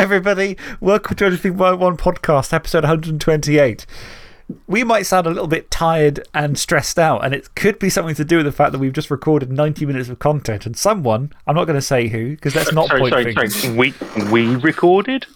everybody. Welcome to Anything One podcast, episode 128. We might sound a little bit tired and stressed out, and it could be something to do with the fact that we've just recorded 90 minutes of content, and someone, I'm not going to say who, because let's not sorry, point sorry, fingers. sorry. We, we recorded?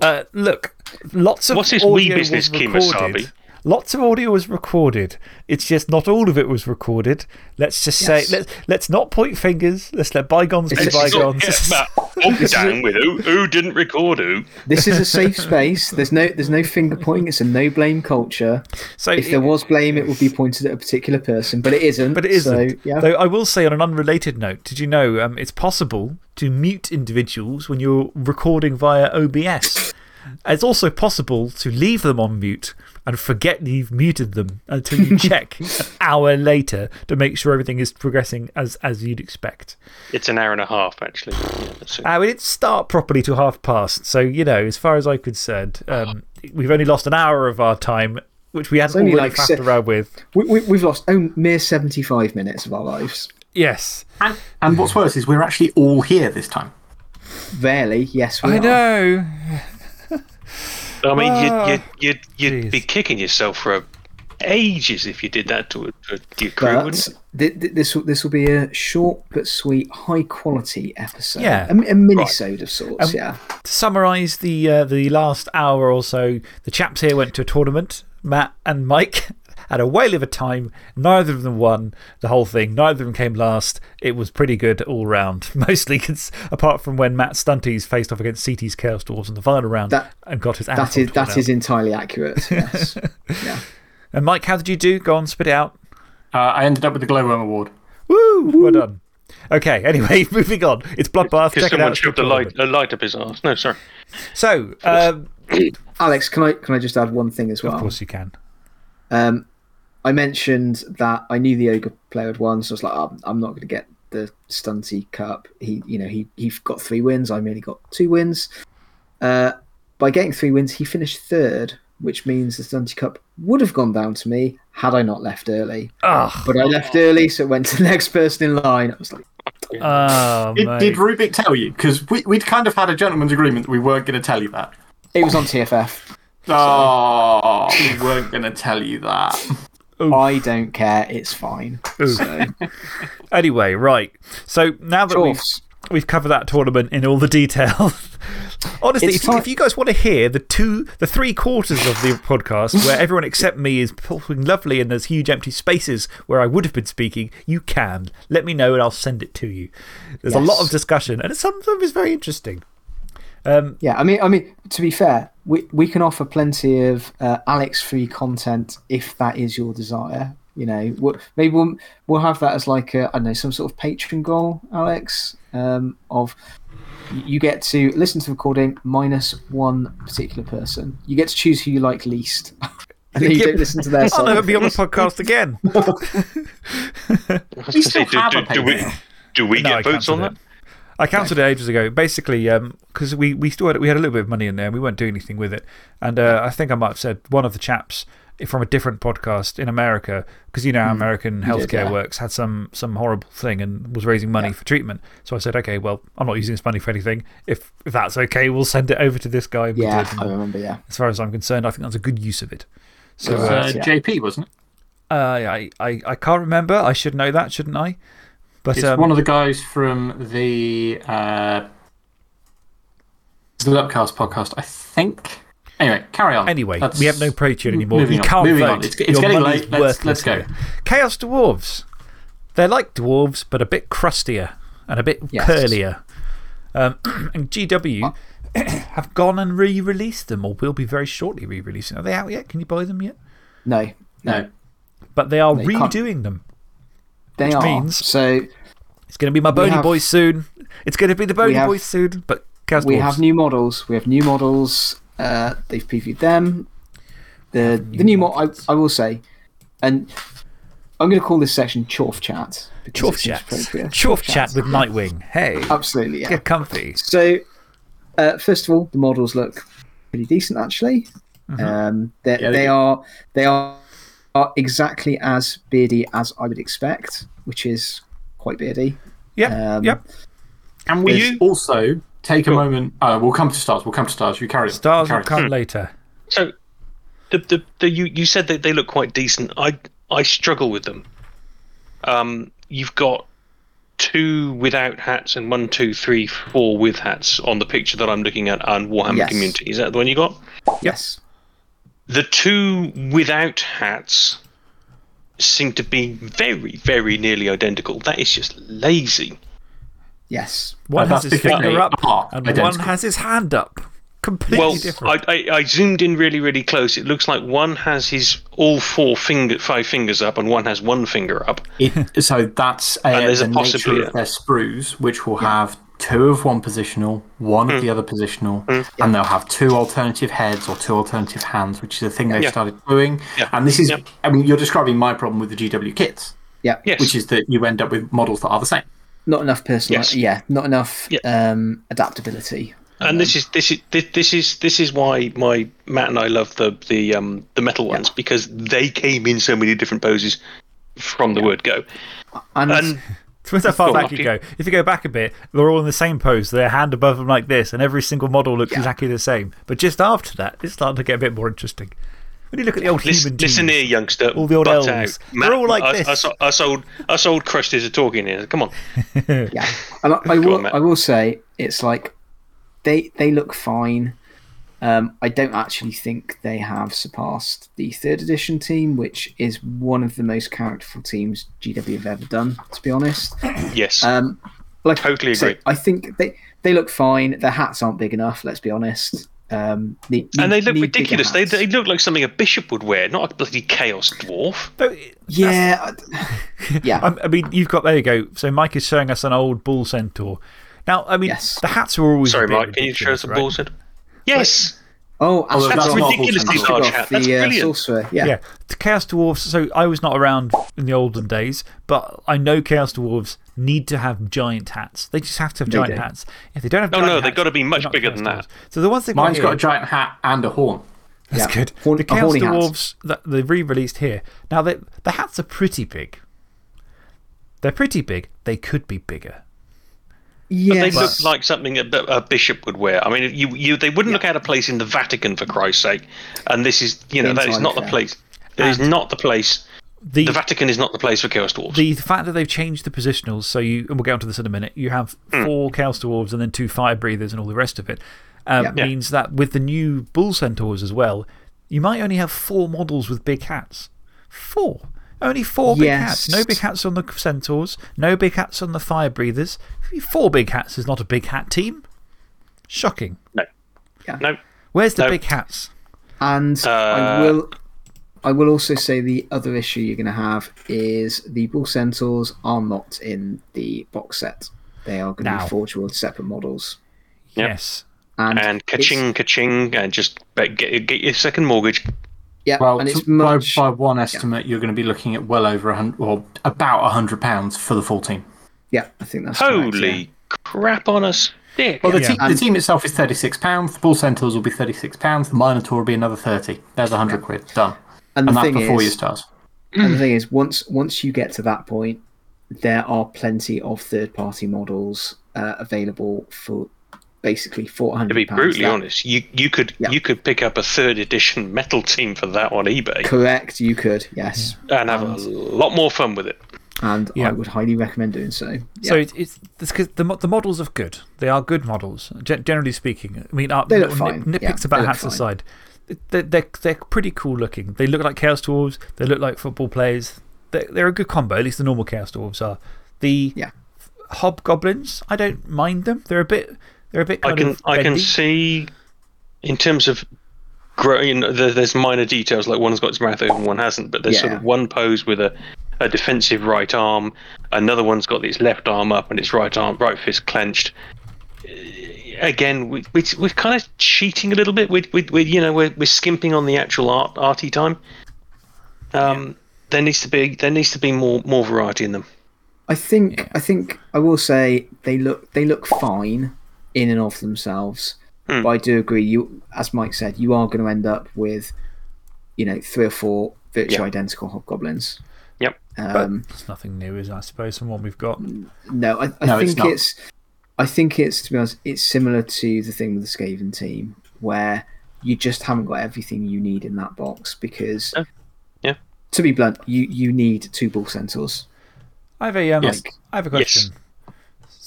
Uh, look, lots of What's this wee business, was Kim recorded. Wasabi? Lots of audio was recorded. It's just not all of it was recorded. Let's just Yes. say, let's, let's not point fingers. Let's let bygones be It's- it's bygones. Get Matt bogged down with who, who didn't record who. This is a safe space. There's no there's no finger pointing. It's a no blame culture. so, If there was blame, it would be pointed at a particular person, but it isn't. But it isn't. So, yeah. Though I will say, on an unrelated note, did you know um, it's possible to mute individuals when you're recording via OBS? It's also possible to leave them on mute and forget you've muted them until you check an hour later to make sure everything is progressing as, as you'd expect. It's an hour and a half, actually. Yeah. Uh, we didn't start properly till half past. So, you know, as far as I'm concerned, um, we've only lost an hour of our time, which we hadn't only like faffed around with. we, we, we've lost oh, mere 75 minutes of our lives. Yes. And, and what's worse is we're actually all here this time. Barely, yes, we I are. know. I mean, Ah, you'd, you'd, you'd, you'd be kicking yourself for ages if you did that to, to your crew, But wouldn't th- th- this will this will be a short but sweet, high quality episode. Yeah. a, a mini-sode of sorts. Um, yeah, to summarise the, uh, the last hour or so, the chaps here went to a tournament. Matt and Mike had a whale of a time. Neither of them won the whole thing. Neither of them came last. It was pretty good all round. Mostly apart from when Matt Stunties faced off against CT's Chaos Dwarves in the final round That- and got his ass is torn that out. is entirely accurate. Yes, yeah. And Mike, how did you do? Go on, spit it out. Uh, I ended up with the Glowworm Award. Woo! Well done. Okay, anyway, moving on. It's Bloodbath. Because Check it someone out. shoved a light, a light up his arse. No, sorry. So, um, Alex, can I can I just add one thing as well? of course you can. Um, I mentioned that I knew the ogre player had won, so I was like, oh, I'm not going to get the Stunty Cup. He, you know, he he got three wins. I merely got two wins. Uh, by getting three wins, he finished third, which means the Stunty Cup would have gone down to me had I not left early. Oh, But I left early, so it went to the next person in line. I was like, oh Did, did Rubik tell you? Because we, we'd kind of had a gentleman's agreement that we weren't going to tell you that. it was on TFF. Oh, we weren't going to tell you that. I don't care. It's fine. So, Anyway, right. So now that we've, we've covered that tournament in all the detail. Honestly, if, if you guys want to hear the two, the three quarters of the podcast where everyone except me is talking lovely and there's huge empty spaces where I would have been speaking, you can. Let me know and I'll send it to you. There's a lot of discussion and some of it is very interesting. Um, Yeah, I mean, I mean, to be fair, we we can offer plenty of uh, Alex free content if that is your desire. You know, we'll, maybe we'll we'll have that as like a, I don't know some sort of patron goal, Alex. Um, of you get to listen to the recording minus one particular person. You get to choose who you like least, and then you don't listen to their I'll never be on the podcast again. I was still do, have do, a do we, do we No, I get votes on cancelled that? It. I cancelled it ages ago. Basically, because we, we still had, we had a little bit of money in there. We weren't doing anything with it. And uh, I think I might have said one of the chaps from a different podcast in America, because you know how American did, healthcare yeah. works, had some, some horrible thing and was raising money for treatment. So I said, okay, well, I'm not using this money for anything. If, if that's okay, we'll send it over to this guy. And Yeah, did. I remember. Yeah, as far as I'm concerned, I think that's a good use of it. So It was, uh, uh, yeah. JP, wasn't it? uh, I, I, I can't remember. I should know that, shouldn't I? But It's um, one of the guys from the, uh, the Upcast podcast, I think. Anyway, carry on. Anyway, That's- we have no Patreon anymore. You on, can't vote. on. It's, it's Your getting late. Let's, let's go. Chaos Dwarves. They're like dwarves, but a bit crustier and a bit Yes. curlier. Um, and GW have gone and re released them, or will be very shortly re releasing. Are they out yet? Can you buy them yet? no, No. But they are No, you can't. redoing them. They Which are. means- so It's going to be my Bony have- Boys soon. It's going to be the Bony have- Boys soon, but Chaos we Dwarves. have new models. We have new models. Uh, they've previewed them. The the new mod, I, I will say, and I'm going to call this section Chorf Chat. because Chorf Chat. appropriate. Chorf Chat with Nightwing. Hey, Absolutely, yeah. get comfy. So, uh, first of all, the models look pretty decent, actually. Um, they Yeah, they they are they are, are exactly as beardy as I would expect, which is quite beardy. Yep. Um, yep. And we There's- also take a moment. Uh, we'll come to stars. We'll come to stars. You carry on. Stars carry will come later. So, the, the, the, you, you said that they look quite decent. I, I struggle with them. Um, you've got two without hats and one, two, three, four with hats on the picture that I'm looking at on Warhammer Yes. Community. Is that the one you got? Yes. The two without hats seem to be very, very nearly identical. That is just lazy. Yes. One Uh, has his finger up, are and identical. one has his hand up. Completely Well, different. I, I, I zoomed in really, really close. It looks like one has his all four finger, five fingers up, and one has one finger up. It, so that's uh, And there's the a nature possibility- of their sprues, which will have two of one positional, one Hmm. of the other positional, and they'll have two alternative heads or two alternative hands, which is a thing they've Yeah. started doing. Yeah. And this is, Yeah. I mean, you're describing my problem with the GW kits, Yeah. Yes. which is that you end up with models that are the same. Not enough personal. Yes. Yeah. Not enough Yeah. um, adaptability. and this is this is this, this is this is why my Matt and I love the the um the metal ones because they came in so many different poses from the word go. And, And Depends how far back on. you go. If you go back a bit, they're all in the same pose, their hand above them like this, and every single model looks exactly the same. But just after that, it's starting to get a bit more interesting. When you look at the old listen, human listen here, youngster. all the old butt elves, out. they're all like us, this. Us, us old us old crusties are talking here. Come on. yeah. And I, I, will, on, I will say it's like they they look fine. Um, I don't actually think they have surpassed the third edition team, which is one of the most characterful teams GW have ever done. To be honest, Yes. um, like Totally I say, agree. I think they they look fine. Their hats aren't big enough. Let's be honest. Um, need- and they look ridiculous. They, they look like something a bishop would wear, not a bloody chaos dwarf. Though, yeah, I- yeah. Um, I mean, you've got, there you go. So Mike is showing us an old bull centaur. Now, I mean, Yes. the hats are always. Sorry, Mike. Can you show us a right? bullshit? Yes. Oh, Although that's Astro- ridiculously large hat. That's the, uh, brilliant. sorcerer. Yeah. Yeah, the Chaos Dwarves. So I was not around in the olden days, but I know Chaos Dwarves need to have giant hats. They just have to have They giant do. hats. If they don't have Oh, giant no, hats, they've got to be much bigger than that. So the ones they've got Mine's here, got a giant hat and a horn. That's Yeah. good. Horn- the a Chaos horny hat. Dwarves that they've re released here. Now, they, the hats are pretty big. They're pretty big. They could be bigger. Yeah. They look like something a, a bishop would wear. I mean, you, you, they wouldn't look out of place in the Vatican, for Christ's sake. And this is, you know, that is not the place. It is not the place. The, The Vatican is not the place for Chaos Dwarfs. the fact that they've changed the positionals, so you, and we'll get onto this in a minute, you have Hmm. four Chaos Dwarves and then two Fire Breathers and all the rest of it, um, Yeah. means that with the new Bull Centaurs as well, you might only have four models with big hats. Four. Only four big hats. No big hats on the Centaurs, no big hats on the Fire Breathers. Four big hats is not a big hat team. Shocking. no. Yeah. No. Where's the No. big hats? And Uh, I will, I will also say the other issue you're going to have is the Bull Centaurs are not in the box set. They are going to be forgeable as separate models. Yep. Yes. And, And it's- ka-ching, ka-ching, and just get, get your second mortgage. Yeah, Well, and it's to- by, much. by one estimate, you're going to be looking at well over a hundred, or about a hundred pounds for the full team. yeah, I think that's correct, Holy yeah. crap on a stick. Well, the, Yeah. te- the team itself is thirty-six pounds. The bull Centaurs will be thirty-six pounds. The Minotaur will be another thirty. There's a hundred quid done, And and the that's thing before is, your stars. And the thing is, once once you get to that point, there are plenty of third party models uh, available for basically four hundred. to be brutally honest, you, you could Yeah. you could pick up a third edition metal team for that on eBay correct, you could yes, and have a lot more fun with it. and Yeah. I would highly recommend doing so. So Yeah. it's, it's, it's 'cause the, the models are good. They are good models, generally speaking. I mean, uh, They look nit- fine. nitpicks Yeah, about hats fine. aside. They're, they're, they're pretty cool looking. They look like Chaos Dwarves. They look like football players. They're, they're a good combo, at least the normal Chaos Dwarves are. The Yeah. Hobgoblins, I don't mind them. They're a bit. They're a bit I can of. I can see in terms of growing. There, there's minor details like one's got its mouth open, one hasn't. But there's sort of one pose with a, a defensive right arm, another one's got its left arm up and its right arm right fist clenched. Uh, Again, we, we, we're kind of cheating a little bit. We, we, we you know we're, we're skimping on the actual art arty time. Um, there needs to be there needs to be more more variety in them. I think I think I will say they look they look fine in and of themselves. Hmm. But I do agree. You, as Mike said, you are going to end up with, you know, three or four virtually Yeah. identical hobgoblins. Yep. Um, It's nothing new, is it, I suppose, from what we've got. no, I, I No, it's think not. it's I think it's, to be honest, it's similar to the thing with the Skaven team, where you just haven't got everything you need in that box because, Oh, yeah. to be blunt, you, you need two bull Centaurs. I have a, um, Yes. I have a Yes.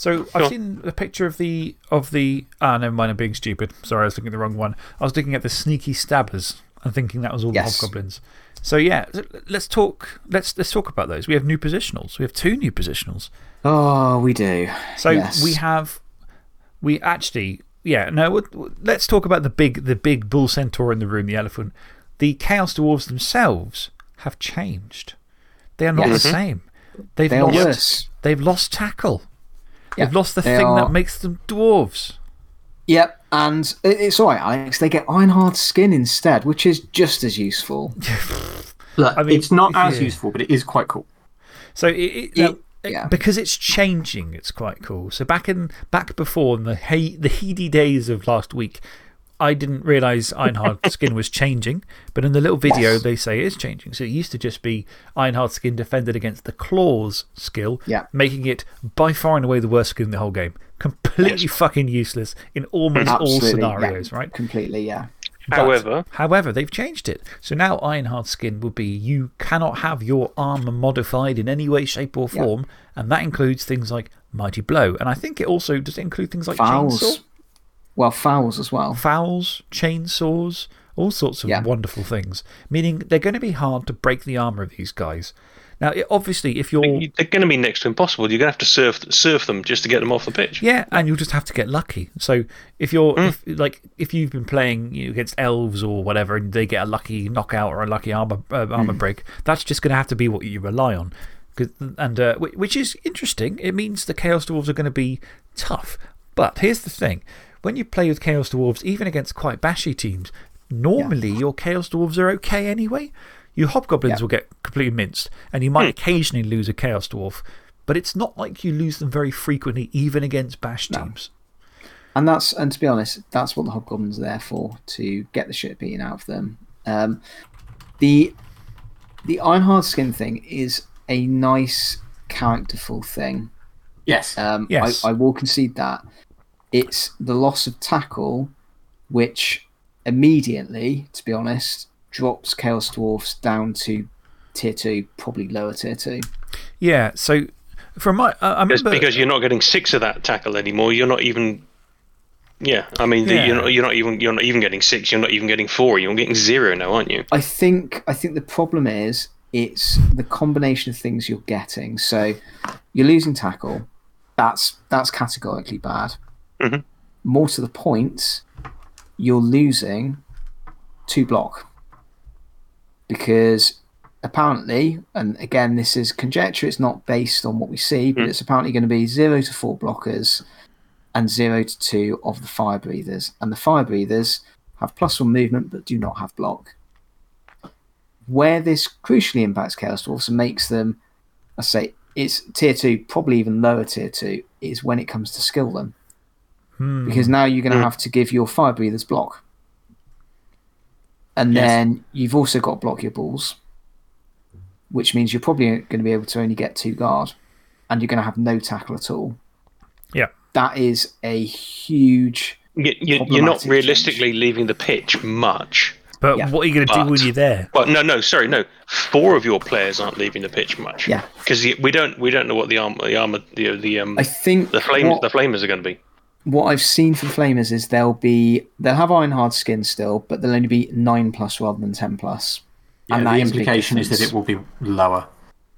Question. So Sure. I've seen a picture of the, of the, ah, never mind, I'm being stupid. Sorry, I was looking at the wrong one. I was looking at the sneaky stabbers and thinking that was all Yes. the hobgoblins. So yeah, let's talk, let's, let's talk about those. We have new positionals. We have two new positionals. Oh, we do. So Yes. we have, we actually, yeah, no, w- w- let's talk about the big, the big bull centaur in the room, the elephant. The Chaos Dwarves themselves have changed. They are not Yes. the same. They've They are lost, worse. They've lost tackle. Yeah, They've lost the they thing are- that makes them dwarves. Yep, and it's all right, Alex. They get Ironhard skin instead, which is just as useful. Look, I mean, it's not as yeah. useful, but it is quite cool. So it, it, Yeah, now, yeah. because it's changing, it's quite cool. So back, in, back before, in the, he, the heady days of last week, I didn't realise Ironhard skin was changing, but in the little video Yes. they say it is changing. So it used to just be Ironhard skin defended against the claws skill, Yeah. making it by far and away the worst skill in the whole game. Completely fucking useless in almost all Absolutely, yeah, scenarios, right? Completely, yeah. But- However, however, they've changed it. So now Ironhard skin would be you cannot have your armor modified in any way, shape, or Yeah. form. And that includes things like Mighty Blow. And I think it also does it include things like Fouls. chainsaw, Well, fouls as well. fouls, chainsaws, all sorts of Yeah. wonderful things. Meaning they're going to be hard to break the armor of these guys. Now, it, obviously, if you're. they're going to be next to impossible. You're going to have to surf, surf them just to get them off the pitch. Yeah, and you'll just have to get lucky. So if you're Mm. if, like if you've been playing you know, against elves or whatever, and they get a lucky knockout or a lucky armor uh, armor Mm. break, that's just going to have to be what you rely on. 'Cause- And uh, which is interesting. It means the Chaos Dwarves are going to be tough. But here's the thing: when you play with Chaos Dwarves, even against quite bashy teams, normally your Chaos Dwarves are okay anyway. Your Hobgoblins Yeah. will get completely minced, and you might occasionally lose a Chaos Dwarf. But it's not like you lose them very frequently, even against bash teams. And that's and to be honest, that's what the hobgoblins are there for to get the shit beaten out of them. Um, the the Ironhard skin thing is a nice characterful thing. Yes. Um, Yes. I, I will concede that it's the loss of tackle, which immediately, to be honest, drops Chaos Dwarfs down to tier two, probably lower tier two. Yeah, so from my. I I Because, remember. because you're not getting six of that tackle anymore. You're not even. Yeah, I mean, the- Yeah. you're, not, you're, not even, you're not even getting six. You're not even getting four. You're getting zero now, aren't you? I think I think the problem is it's the combination of things you're getting. So you're losing tackle. That's that's categorically bad. Mhm. More to the point, you're losing two block because apparently, and again, this is conjecture. It's not based on what we see, but Mm. it's apparently going to be zero to four blockers and zero to two of the fire breathers. And the fire breathers have plus one movement but do not have block. Where this crucially impacts Chaos Dwarfs and makes them, I say, it's tier two, probably even lower tier two, is when it comes to skill them. Hmm. Because now you're going to Hmm. have to give your fire breathers block. And Yes. then you've also got to block your balls, which means you're probably going to be able to only get two guard, and you're going to have no tackle at all. Yeah. That is a huge. You, you, you're not Problematic realistically leaving the pitch much. But Yeah. what are you going to do But- when you're there? Well, no, no, sorry, no. Four of your players aren't leaving the pitch much. Yeah. Because we don't we don't know what the armor the armor the the um I think the flames what- the flamers are going to be. What I've seen for the Flamers is they'll be they'll have iron hard skin still, but they'll only be nine plus rather than ten plus. Yeah, and the that is implication is that it will be lower.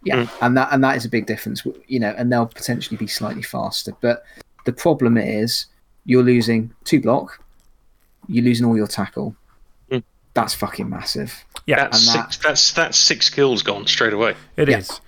Yeah, and that and that is a big difference, you know, and they'll potentially be slightly faster. But the problem is you're losing two block, you're losing all your tackle. Mm. That's fucking massive. Yeah, That's that- six that's that's six skills gone straight away. it is.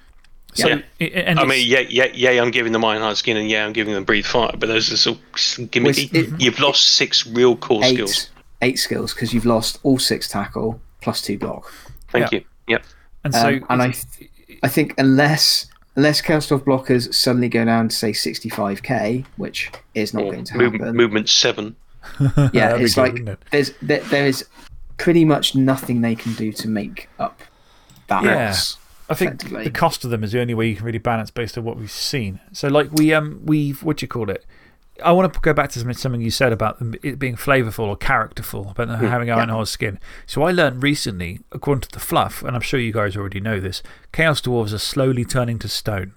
Yeah. So, Yeah. i- and I mean, yeah, yeah, yeah. I'm giving them iron hard skin, and yeah, I'm giving them breathe fire. But those are so gimmicky. It- You've lost six real core Eight skills. eight skills because you've lost all six tackle plus two block. Thank Yeah. you. Yep. and so Um, and I, th- I think unless unless Chaos Dwarf blockers suddenly go down to say 65k, which is not going to move, happen. movement seven. yeah, it's good, like wouldn't it? there's there, there is pretty much nothing they can do to make up that Yeah. loss. I think the cost of them is the only way you can really balance based on what we've seen. So, like, we, um, we've, what do you call it? I want to go back to something you said about them, it being flavourful or characterful, about them having Iron Hard skin. So I learned recently, according to the fluff, and I'm sure you guys already know this, Chaos Dwarves are slowly turning to stone.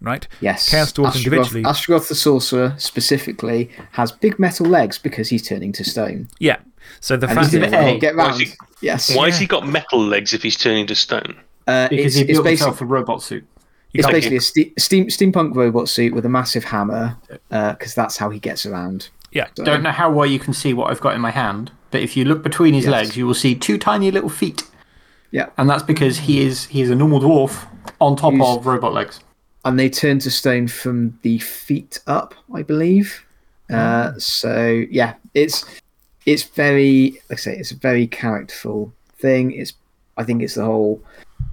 Right? Yes. Chaos Dwarves Astragoth- individually. Astragoth the Sorcerer specifically has big metal legs because he's turning to stone. yeah. So the And fact he's that. gonna Hey, get why is round. he- Yes. Why has he got metal legs if he's turning to stone? Uh, Because it's he built himself a robot suit. You it's basically a ste- steam, steampunk robot suit with a massive hammer because that's how he gets around. Yeah. So- Don't know how well you can see what I've got in my hand, but if you look between his Yes. legs, you will see two tiny little feet. Yeah. And that's because he is, he is a normal dwarf on top Who's- of robot legs. and they turn to stone from the feet up, I believe. Uh, so yeah, it's it's very like I say, it's a very characterful thing. It's I think it's the whole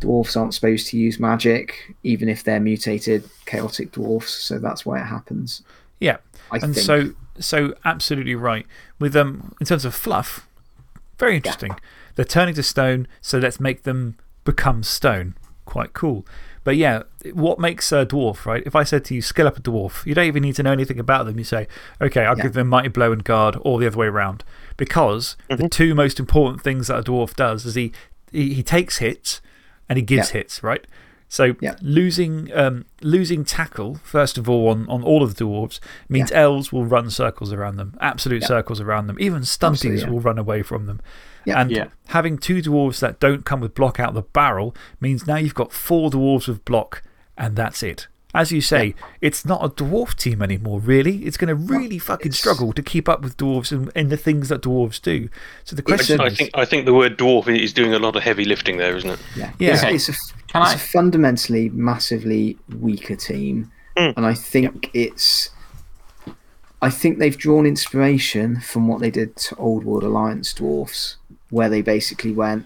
dwarfs aren't supposed to use magic, even if they're mutated chaotic dwarfs. So that's why it happens. Yeah. I and think. so, so absolutely right. With um, in terms of fluff, very interesting. They're turning to stone, so let's make them become stone. Quite cool. But yeah, what makes a dwarf, right? If I said to you, skill up a dwarf, you don't even need to know anything about them. You say, okay, I'll Yeah. give them mighty blow and guard, or the other way around. Because the two most important things that a dwarf does is he, he, he takes hits and he gives Yeah. hits, right? So Yeah. losing, um, losing tackle, first of all, on, on all of the dwarves, means elves will run circles around them, absolute circles around them. Even stunties will run away from them. Yeah. And Yeah. having two dwarves that don't come with block out the barrel means now you've got four dwarves with block, and that's it. As you say, it's not a dwarf team anymore, really. It's going to really fucking it's- struggle to keep up with dwarves and, and the things that dwarves do. So the question I is. think, I think the word dwarf is doing a lot of heavy lifting there, isn't it? Yeah, Yeah. It's, it's, a, Can it's I- a fundamentally massively weaker team, Mm. and I think it's. I think they've drawn inspiration from what they did to Old World Alliance dwarfs, where they basically went,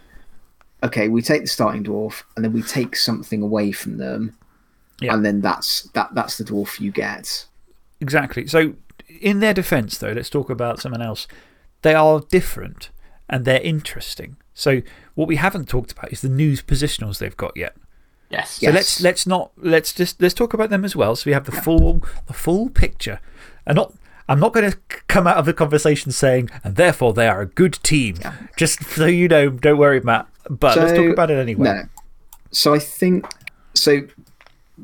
okay, we take the starting dwarf and then we take something away from them, Yeah. and then that's that that's the dwarf you get. Exactly. So, in their defense, though, let's talk about someone else. They are different and they're interesting. So, what we haven't talked about is the news positionals they've got yet. Yes. So let's, let's not, let's just, let's talk about them as well. So we have the full, the full picture. And not, I'm not going to come out of the conversation saying, and therefore they are a good team. Just so you know, don't worry, Matt. But let's talk about it anyway. No. So I think so.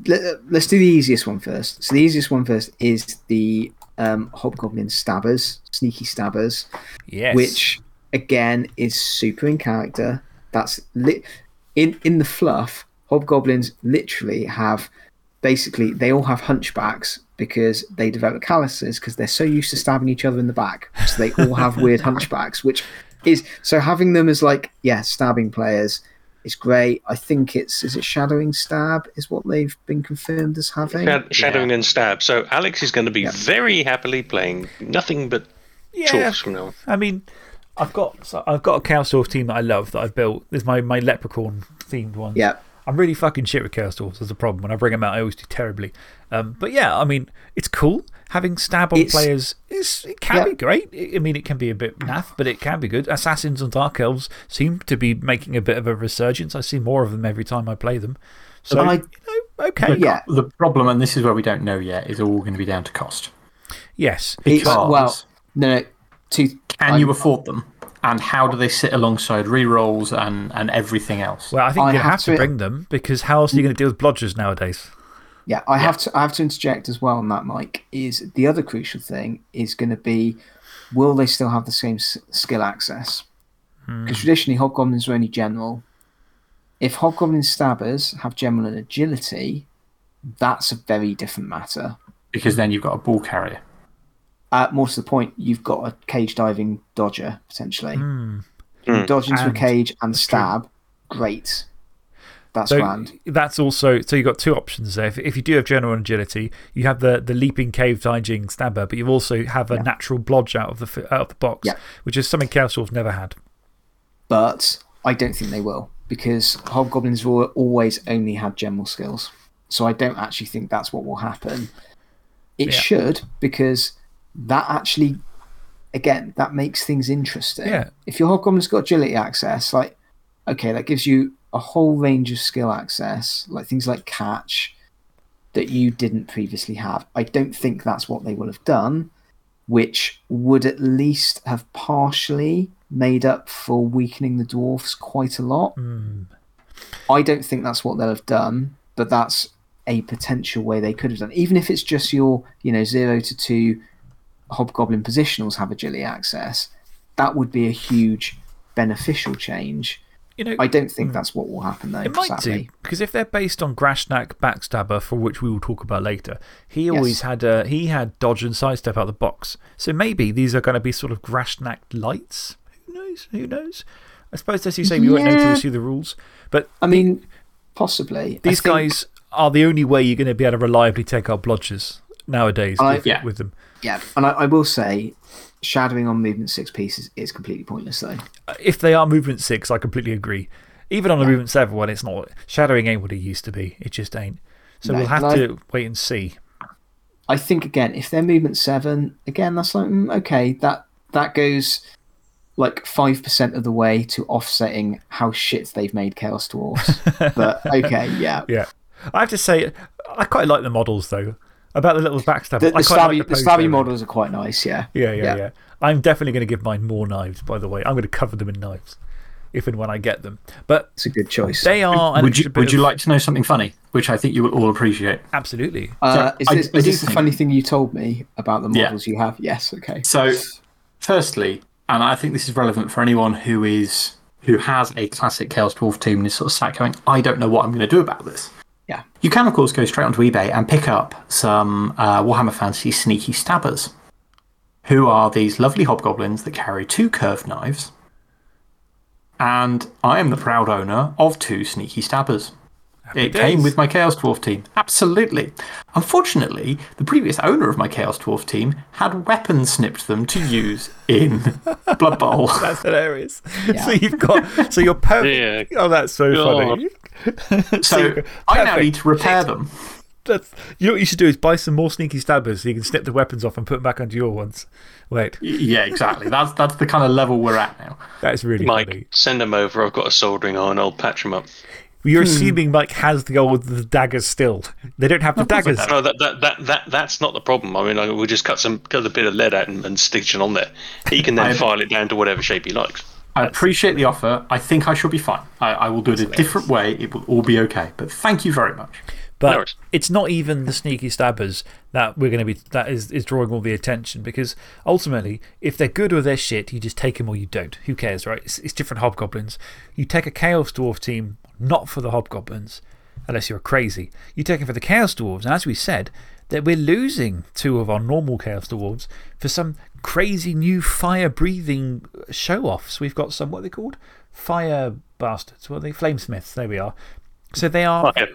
Let, us do the easiest one first. So the easiest one first is the um, hobgoblin stabbers, sneaky stabbers, Yes. which again is super in character. That's lit in in the fluff. Hobgoblins literally have basically they all have hunchbacks because they develop calluses because they're so used to stabbing each other in the back. So they all have weird hunchbacks, which is so having them as like yeah stabbing players is great. I think it's is it shadowing stab is what they've been confirmed as having. Shad- Shadowing and stab. So Alex is going to be very happily playing nothing but yeah. Chorfs from now on. I mean, I've got, so I've got a Chaos Dwarf team that I love that I've built. There's my, my Leprechaun themed one. Yeah. I'm really fucking shit with Chaos Dwarfs. There's a problem. When I bring them out, I always do terribly. Um, but yeah, I mean, it's cool. Having stab on It's- players is, it can Yeah. be great. I I mean, it can be a bit naff, but it can be good. Assassins and Dark Elves seem to be making a bit of a resurgence. I see more of them every time I play them. So, I- you know, okay. The, Yeah. the problem, and this is where we don't know yet, is all going to be down to cost. Yes. It's- Because well, no, no, two, can you afford them? And how do they sit alongside rerolls and, and everything else? Well, I think I you have have to to- bring them because how else are you going to deal with blodgers nowadays? Yeah, I have to. I have to interject as well on that, Mike. Is the other crucial thing is going to be, will they still have the same skill access? Hmm. Because traditionally, hobgoblins are only general. If hobgoblin stabbers have general and agility, that's a very different matter. Because then you've got a ball carrier. Uh, more to the point, you've got a cage diving dodger potentially. Hmm. Mm. Dodge into And- a cage and true. stab, great. That's So grand. that's also, so you've got two options there. If, if you do have general agility, you have the, the leaping cave dodging stabber, but you also have a natural blodge out of the, out of the box, Yeah. which is something Chaos Dwarfs never had. but I don't think they will because hobgoblins have al- always only had general skills. So I don't actually think that's what will happen. It Yeah. should because that actually, again, that makes things interesting. Yeah. If your hobgoblin's got agility access, like, okay, that gives you a whole range of skill access, like things like catch that you didn't previously have. I don't think that's what they will have done. which would at least have partially made up for weakening the dwarfs quite a lot. Hmm. I don't think that's what they'll have done, but that's a potential way they could have done. Even if it's just your, you know, zero to two hobgoblin positionals have agility access, that would be a huge beneficial change. You know, I don't think that's what will happen though. It might sadly. do, because if they're based on Grashnak Backstabber, for which we will talk about later, he always had uh, he had dodge and sidestep out of the box. So maybe these are going to be sort of Grashnak lights. Who knows? Who knows? I suppose, as you say, we won't know until we see the rules. But I mean, possibly. These guys are the only way you're going to be able to reliably take out blodgers nowadays I- with, Yeah. with them. Yeah, and I, I will say, shadowing on movement six pieces is completely pointless though. Uh, If they are movement six, I completely agree. Even on a movement seven one, it's not. Shadowing ain't what it used to be. It just ain't. So No, we'll have and I- to wait and see. I think again, if they're movement seven, again, that's like mm, okay. That that goes like five percent of the way to offsetting how shit they've made Chaos Dwarfs. but okay, yeah. Yeah. I have to say, I quite like the models, though. About the little backstab. The, the stabby, like the pose stabby models are quite nice. Yeah. Yeah, yeah, Yeah. yeah, I'm definitely going to give mine more knives, by the way. I'm going to cover them in knives if and when I get them. But It's a good choice. they are. Would you, extra bit would you like to know something funny, which I think you will all appreciate? Absolutely. Uh, So, is this, I is do this the funny thing you told me about the Yeah. models you have? Yes. Okay. So, firstly, and I think this is relevant for anyone who is who has a classic Chaos Dwarf team and is sort of sat going, I don't know what I'm going to do about this. Yeah. You can, of course, go straight onto eBay and pick up some uh, Warhammer Fantasy Sneaky Stabbers, who are these lovely hobgoblins that carry two curved knives. And I am the proud owner of two Sneaky Stabbers. It came with my Chaos Dwarf team. Absolutely. Unfortunately, the previous owner of my Chaos Dwarf team had weapon snipped them to use in Blood Bowl. That's hilarious. So you've got. So you're perfect. Yeah. Oh, that's so funny. So you're I now need to repair them. That's, you know what you should do is buy some more sneaky stabbers so you can snip the weapons off and put them back onto your ones. Wait, Yeah, exactly. That's, that's the kind of level we're at now. that's really Mike, funny. send them over. I've got a soldering iron. I'll patch them up. You're hmm. assuming Mike has the old the daggers still. They don't have the course daggers. No, that, that, that, that, that's not the problem. I mean, like, we'll just cut some cut a bit of lead out and, and stitch it on there. He can then file it down to whatever shape he likes. I appreciate the offer. I think I shall be fine. I, I will do it a different way. It will all be okay. But thank you very much. But No it's not even the sneaky stabbers that we're going to be that is, is drawing all the attention because ultimately, if they're good or they're shit, you just take them or you don't. Who cares, right? It's, it's different hobgoblins. You take a Chaos Dwarf team, not for the hobgoblins, unless you're crazy. You take it for the Chaos Dwarves, and as we said, that we're losing two of our normal Chaos Dwarves for some crazy new fire breathing show offs. We've got some, what are they called? Fire bastards. What are they? Flamesmiths. There we are. So they are. Fire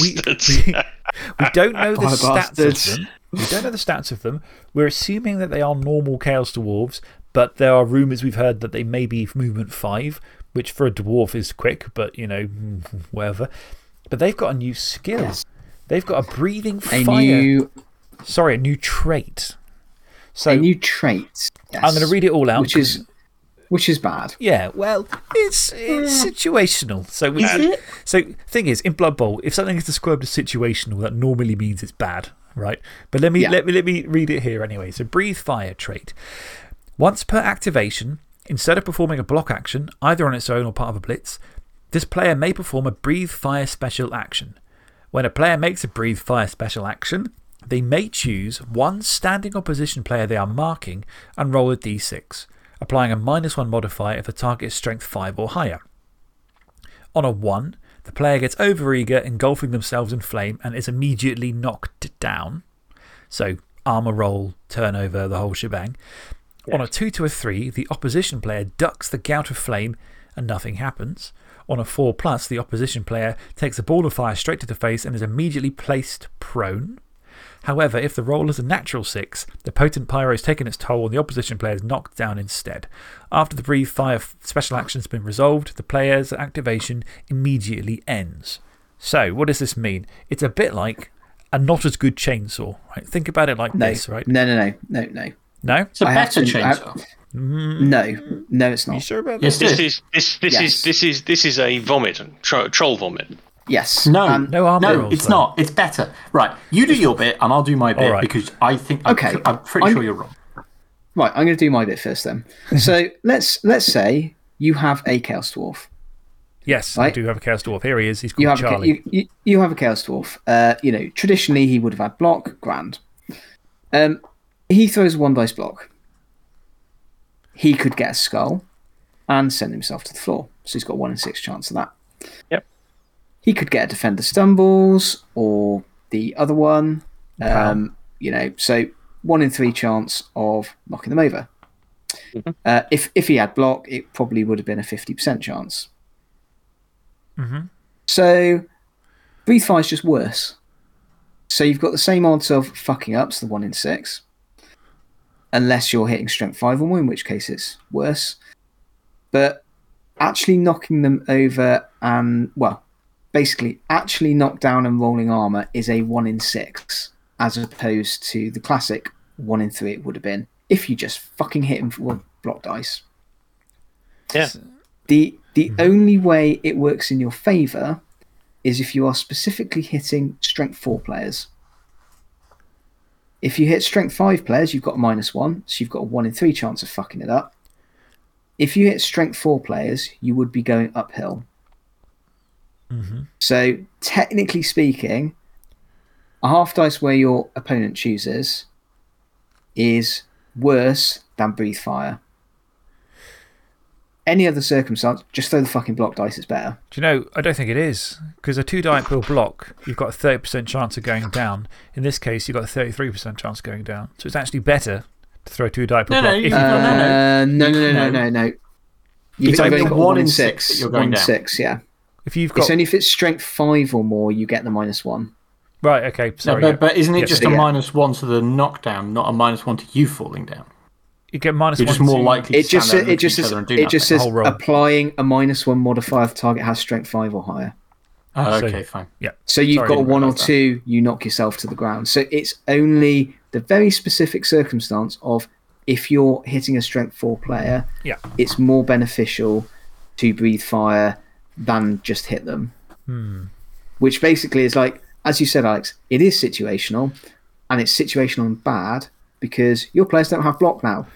We, bastards. we, we don't know the stats of them. We don't know the stats of them. We're assuming that they are normal Chaos Dwarves, but there are rumours we've heard that they may be movement 5, which for a dwarf is quick, but you know, whatever. But they've got a new skill. They've got a breathing A fire. new Sorry, a new trait. So a new trait. Yes, I'm going to read it all out. which is which is bad. Yeah, well, it's, it's situational. So, we, so, thing is, in Blood Bowl, if something is described as situational, that normally means it's bad, right? But let me,、yeah. Let me, let me read it here anyway. So, Breathe Fire trait. Once per activation, instead of performing a block action, either on its own or part of a blitz, this player may perform a Breathe Fire special action. When a player makes a Breathe Fire special action, they may choose one standing opposition player they are marking and roll a d6, applying a minus 1 modifier if the target is strength 5 or higher. On a 1, the player gets overeager, engulfing themselves in flame, and is immediately knocked down. So, armor roll, turnover, the whole shebang. On a 2 to a 3, the opposition player ducks the gout of flame and nothing happens. On a 4 plus, the opposition player takes a ball of fire straight to the face and is immediately placed prone. However, if the roll is a natural 6, the potent pyro has taken its toll and the opposition player is knocked down instead. After the Breathe Fire special action has been resolved, the player's activation immediately ends. So, what does this mean? It's a bit like a not as good chainsaw, right? Think about it like No, this, right? no, no, no, no, no, No? It's a I better to- I- chainsaw. no, no. It's not. You not. sure about Yes, that? it This is. is this this Yes. is this is this is a vomit, tro troll vomit. Yes. No, Um, No armor no, rolls, it's though. not. It's better. Right. You do your bit and I'll do my bit right. because I think I'm, Okay, I'm pretty I'm- sure you're wrong. right, I'm going to do my bit first then. so let's let's say you have a Chaos Dwarf. Yes, I do have a Chaos Dwarf. Here he is. He's You called have, a, Charlie. you, you, you have a Chaos Dwarf. Uh, you know, traditionally he would have had block, grand. Um, he throws one dice block. He could get a skull and send himself to the floor. So he's got a one in six chance of that. Yep. He could get a defender stumbles or the other one. Um, you know, so one in three chance of knocking them over. Uh, if if he had block, it probably would have been a fifty percent chance. Mhm. So, breathe fire is just worse. So you've got the same odds of fucking ups, the one in six, unless you're hitting strength five or more, in which case it's worse. But actually knocking them over and well, basically actually knock down and rolling armor is a one in six, as opposed to the classic one in three it would have been if you just fucking hit him with block dice. Yeah. The the mm-hmm. only way it works in your favor is if you are specifically hitting strength four players. If you hit strength five players, you've got a minus one, so you've got a one in three chance of fucking it up. If you hit strength four players, you would be going uphill. Mm-hmm. So, technically speaking, a half dice where your opponent chooses is worse than breathe fire. Any other circumstance, just throw the fucking block dice, it's better. Do you know, I don't think it is. Because a two die pill block, you've got a 30% chance of going down. In this case, you've got a 33% chance of going down. So it's actually better to throw two die pill No, no, block. you- if No, you've got no, no. Uh, no, no, no, no, No. no, no. You've It's only only got one one in in six six. that you're One going in down. six, yeah. If you've It's got. only if it's strength five or more, you get the minus one. Right, okay, No, sorry. but, but isn't it Yeah, just so a yeah. minus one to the knockdown, not a minus one to you falling down? You get minus You're one just more to- likely to It just stand there and it just each says other and do it just says applying a minus one modifier if the target has strength five or higher. Oh, So- okay, fine. Yeah. So you've Sorry, got a one or realise that. two, you knock yourself to the ground. So it's only the very specific circumstance of if you're hitting a strength four player, Yeah. it's more beneficial to breathe fire than just hit them. Hmm. Which basically is like, as you said, Alex, it is situational, and it's situational and bad because your players don't have block now.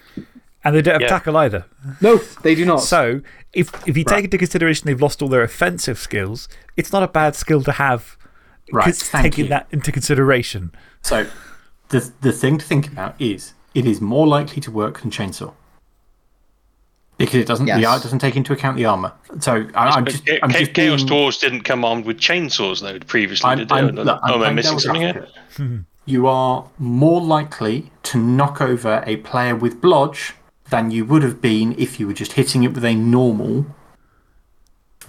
And they don't have Yeah. tackle either. No, they do not. So, if, if you take into consideration they've lost all their offensive skills, it's not a bad skill to have. Right, thank taking you. that into consideration. So, the, the thing to think about is it is more likely to work than chainsaw. Because it doesn't, the Yes. art doesn't take into account the armor. So, I, I'm But just. Cha- I'm Cha- just Chaos being- Dwarves didn't come armed with chainsaws, though, previously, I'm, did they? I'm, Oh, look, I'm am I missing something here? Advocate. You are more likely to knock over a player with blodge than you would have been if you were just hitting it with a normal.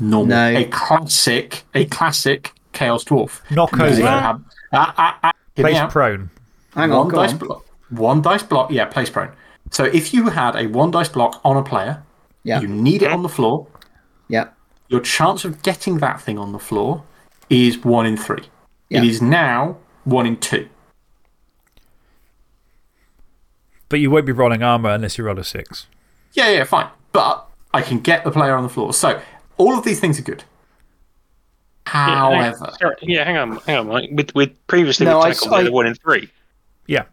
Normal. No. A classic, a classic Chaos Dwarf. Knock Because over. have- ah, ah, hear me Place prone. Hang on, one go dice on. block. One dice block. Yeah, place prone. So if you had a one dice block on a player, Yeah, you need it on the floor. yeah, Your chance of getting that thing on the floor is one in three. Yeah. It is now one in two. But you won't be rolling armor unless you roll a six. Yeah, yeah, fine. But I can get the player on the floor. So all of these things are good. Yeah, hang- However, sorry, yeah, hang on, hang on, Mike. With, with previously No, we I- tackled I- the one in three. Yeah.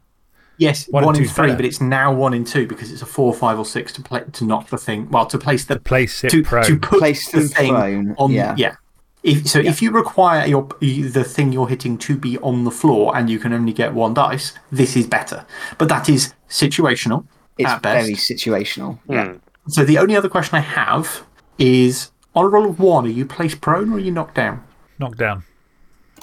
yes, One one, in two's three, better. but it's now one in two because it's a four, five, or six to play to knock the thing. Well, to place the Place it to, prone. to put Place the thing prone, on. yeah. If, so if you require your the thing you're hitting to be on the floor and you can only get one dice, this is better. But that is situational it's at best. very situational. Yeah, hmm. So the only other question I have is on a roll of one, are you placed prone or are you knocked down? Knocked down.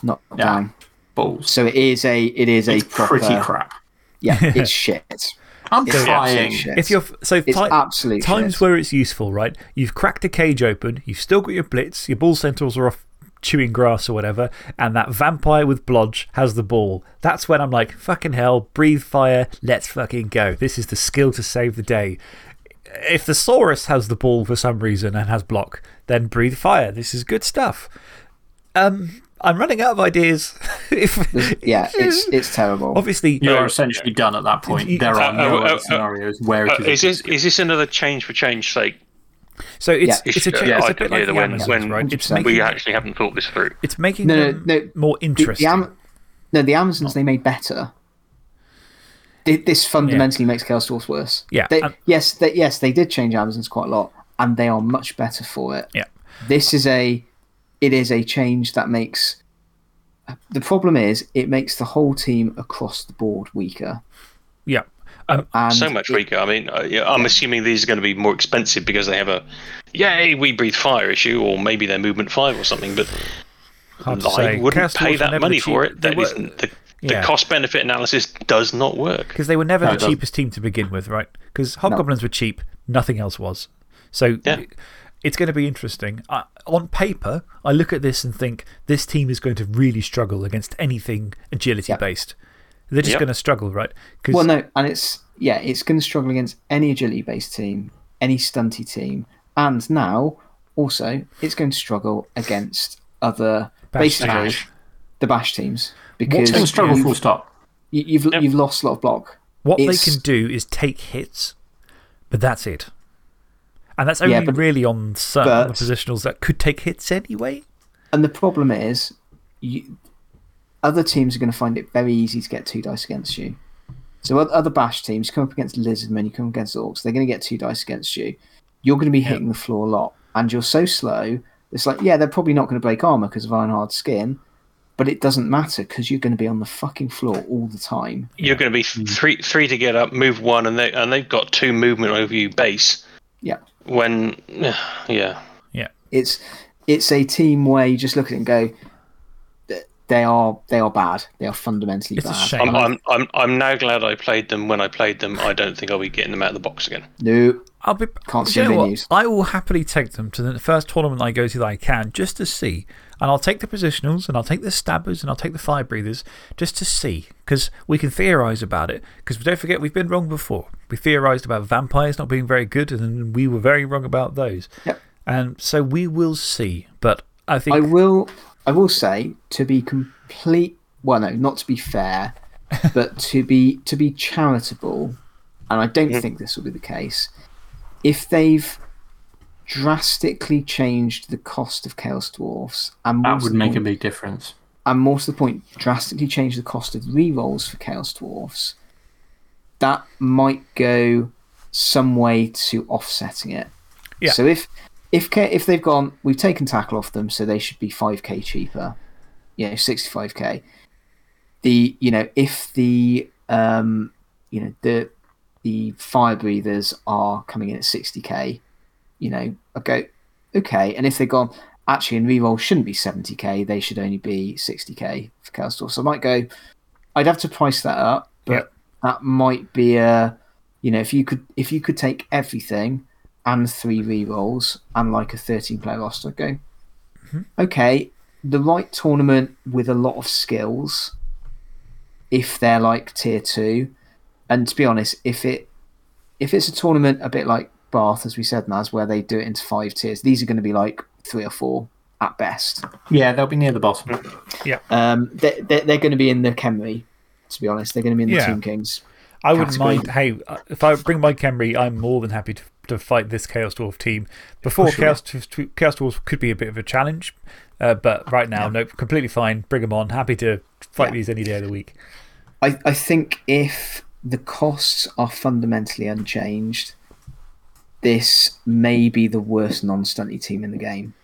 not Yeah. down. Balls. So it is a it is a It's proper, pretty crap. Yeah, it's shit. I'm It's trying. If you're, so It's absolute times shit. where it's useful, right? You've cracked a cage open, you've still got your blitz, your bull centaurs are off chewing grass or whatever, and that vampire with blodge has the ball. That's when I'm like, fucking hell, breathe fire, let's fucking go. This is the skill to save the day. If the Saurus has the ball for some reason and has block, then breathe fire. This is good stuff. Um, I'm running out of ideas. if, yeah, it's it's terrible. Obviously, You are No, essentially done at that point. You- There are Uh, no uh, other uh, scenarios where Uh, it is is. this is this another change for change sake? so it's, Yeah. it's, a, It's- cha- yeah, it's I a bit like the the when- Amazons, when right? It's making, We actually haven't thought this through. it's making No, no, them no. more The, interesting. the Am- no, the Amazons they made better. this fundamentally makes Chaos Dwarfs worse. Yeah, They, and- yes, they, yes, they did change Amazons quite a lot, and they are much better for it. Yeah. This is a, it is a change that makes. The problem is, it makes the whole team across the board weaker. Yeah. Um, so much it- weaker. I mean, uh, yeah, I'm assuming these are going to be more expensive because they have a, yay, we breathe fire issue, or maybe they're movement five or something. But hard to I wouldn't Chaos pay that money the for it. they That were- isn't the, the Yeah. cost benefit analysis does not work. Because they were never No, the cheapest team to begin with, right? Because Hobgoblins were cheap, nothing else was. So Yeah. It's going to be interesting. I, on paper, I look at this and think this team is going to really struggle against anything agility based. They're just Yep. going to struggle, right? 'Cause- Well, no, and it's yeah, it's going to struggle against any agility-based team, any stunty team, and now also it's going to struggle against other Bash basically teams. the bash teams It's because going to struggle full stop. you- you've Yep. you've lost a lot of block. What they can do is take hits, but that's it. And that's only Yeah, but- really on certain other but- positionals that could take hits anyway. And the problem is, you, other teams are going to find it very easy to get two dice against you. So other bash teams, come up against Lizardmen, you come against Orcs, they're going to get two dice against you. You're going to be hitting the floor a lot, and you're so slow. It's like, yeah, they're probably not going to break armor because of iron hard skin, but it doesn't matter because you're going to be on the fucking floor all the time. You're going to be mm. three three to get up, move one, and they and they've got two movement over you base. Yeah. When, yeah, Yeah. It's it's a team where you just look at it and go, they are they are bad. They are fundamentally It's a bad. shame. I'm, I'm I'm I'm now glad I played them when I played them. I don't think I'll be getting them out of the box again. No, I'll be. Can't see you know what? I will happily take them to the first tournament I go to that I can just to see. And I'll take the positionals and I'll take the stabbers and I'll take the fire breathers just to see. Because we can theorise about it. Because don't forget, we've been wrong before. We theorised about vampires not being very good and we were very wrong about those. Yep. And so we will see. But I think. I will. I will say to be complete. Well, no, not to be fair, but to be to be charitable, and I don't hmm. think this will be the case. If they've drastically changed the cost of Chaos Dwarfs, and That would the make a big difference. and more to the point, drastically changed the cost of rerolls for Chaos Dwarfs, that might go some way to offsetting it. Yeah. So if if if they've gone, we've taken tackle off them, so they should be five k cheaper. You know, sixty five k. The you know if the um you know the the fire breathers are coming in at sixty k, you know, I go okay, and if they've gone actually in reroll shouldn't be 70k they should only be 60k for Dwarf. so i might go i'd have to price that up but Yep. that might be a you know if you could if you could take everything and three rerolls and like a 13 player roster I'd go mm-hmm. okay the right tournament with a lot of skills if they're like tier two and to be honest if it if it's a tournament a bit like bath as we said Naz where they do it into five tiers these are going to be like three or four at best Yeah, they'll be near the bottom. um, they, they, they're going to be in the Khemri, to be honest. They're going to be in the Yeah. Tomb Kings. I wouldn't category. mind. Hey, uh, if I bring my Khemri, I'm more than happy to, to fight this Chaos Dwarf team. Before, sure. Chaos, Dwarf- Chaos Dwarf could be a bit of a challenge, uh, but right now, nope, completely fine. Bring them on. Happy to fight Yeah. these any day of the week. I, I think if the costs are fundamentally unchanged, this may be the worst non stunty team in the game.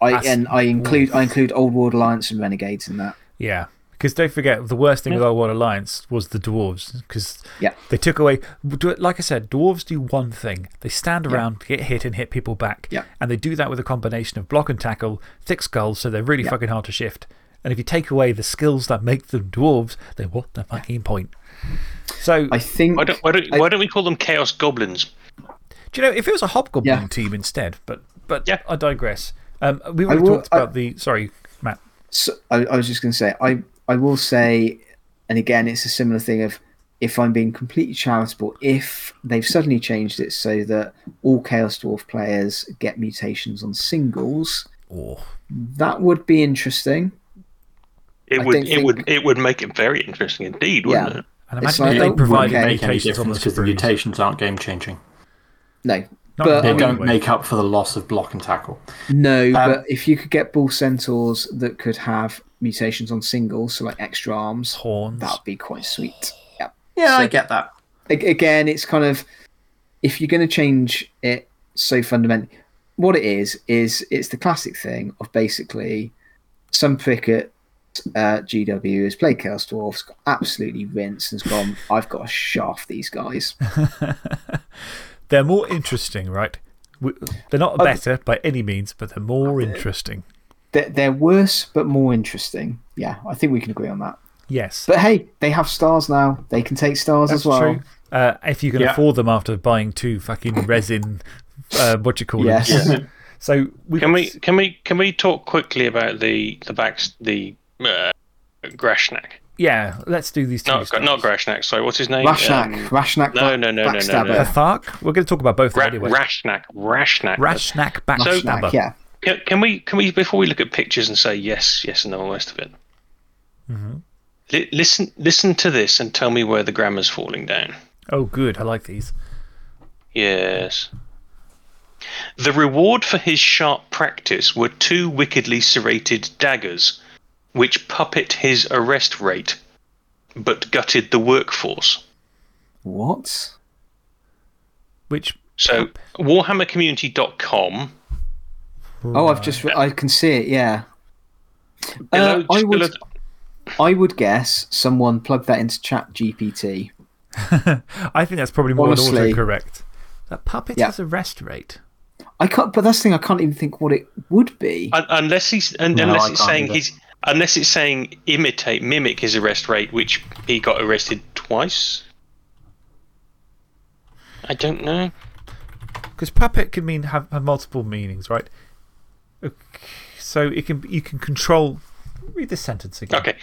I, That's- and I include, I include Old World Alliance and Renegades in that. Yeah. Because don't forget, the worst thing with Old World Alliance was the dwarves. Because Yeah. they took away. Like I said, dwarves do one thing they stand around, get hit, and hit people back. Yeah. And they do that with a combination of block and tackle, thick skulls, so they're really Yeah. fucking hard to shift. And if you take away the skills that make them dwarves, then what the fucking point? So, I think. Why don't why don't, I- why don't we call them Chaos Goblins? Do you know, if it was a hobgoblin Yeah. team instead, but, but Yeah. I digress. Um, we already will- talked about the. Sorry, Matt. So, I, I was just going to say, I, I will say, and again, it's a similar thing of if I'm being completely charitable, if they've suddenly changed it so that all Chaos Dwarf players get mutations on singles, Oh, that would be interesting. It I would don't it would it would make it very interesting indeed, wouldn't Yeah. it? and It's imagine like if they they provided any make any mutations on the difference because the mutations aren't game changing. No, Not But, They I that don't make up for the loss of block and tackle. no, Um, but if you could get Bull Centaurs that could have mutations on singles, so like extra arms, horns. that would be quite sweet. Yeah. Yeah, I get that. Again, it's kind of if you're going to change it so fundamentally, what it is is it's the classic thing of basically some prick at uh, GW has played Chaos Dwarfs, got absolutely rinsed, and's gone. I've got to shaft these guys. They're more interesting, right? They're not better by any means, but they're more interesting. They're, they're worse but more interesting. Yeah, I think we can agree on that. Yes. But hey, they have stars now. They can take stars That's as well. true. Uh, if you can Yeah. afford them after buying two fucking resin, uh, what do you call Yes. them? So we Can we can we can we talk quickly about the the back the uh, Grashnak? Yeah, let's do these two. Not stories. not Grashnak. Sorry, what's his name? Rashnak, Um, Rashnak, no, no, no, no, no, Backstabber. no. Pathark? We're going to talk about both Ra- anyway. Rashnak. Rashnak. Rashnak Rashnak, Backstabber. yeah. Can, can we can we before we look at pictures and say yes, yes, and no, all the rest of it? Mm-hmm. Li- listen, listen to this and tell me where the grammar's falling down. Oh, good. I like these. Yes. The reward for his sharp practice were two wickedly serrated daggers, which puppet his arrest rate, but gutted the workforce. What? Which, So, WarhammerCommunity.com. Oh, I've just, I can see it, yeah. Below, Uh, I would- below- I would guess someone plugged that into Chat GPT. I think that's probably more Honestly. than autocorrect. That puppet Yeah. has a rest rate. I can't, but that's the thing, I can't even think what it would be. un- unless he's un- No, unless it's saying either. he's unless it's saying imitate mimic his arrest rate, which he got arrested twice. I don't know. Because puppet can mean have, have multiple meanings, right? Okay, So it can, you can control. Read this sentence again. Okay,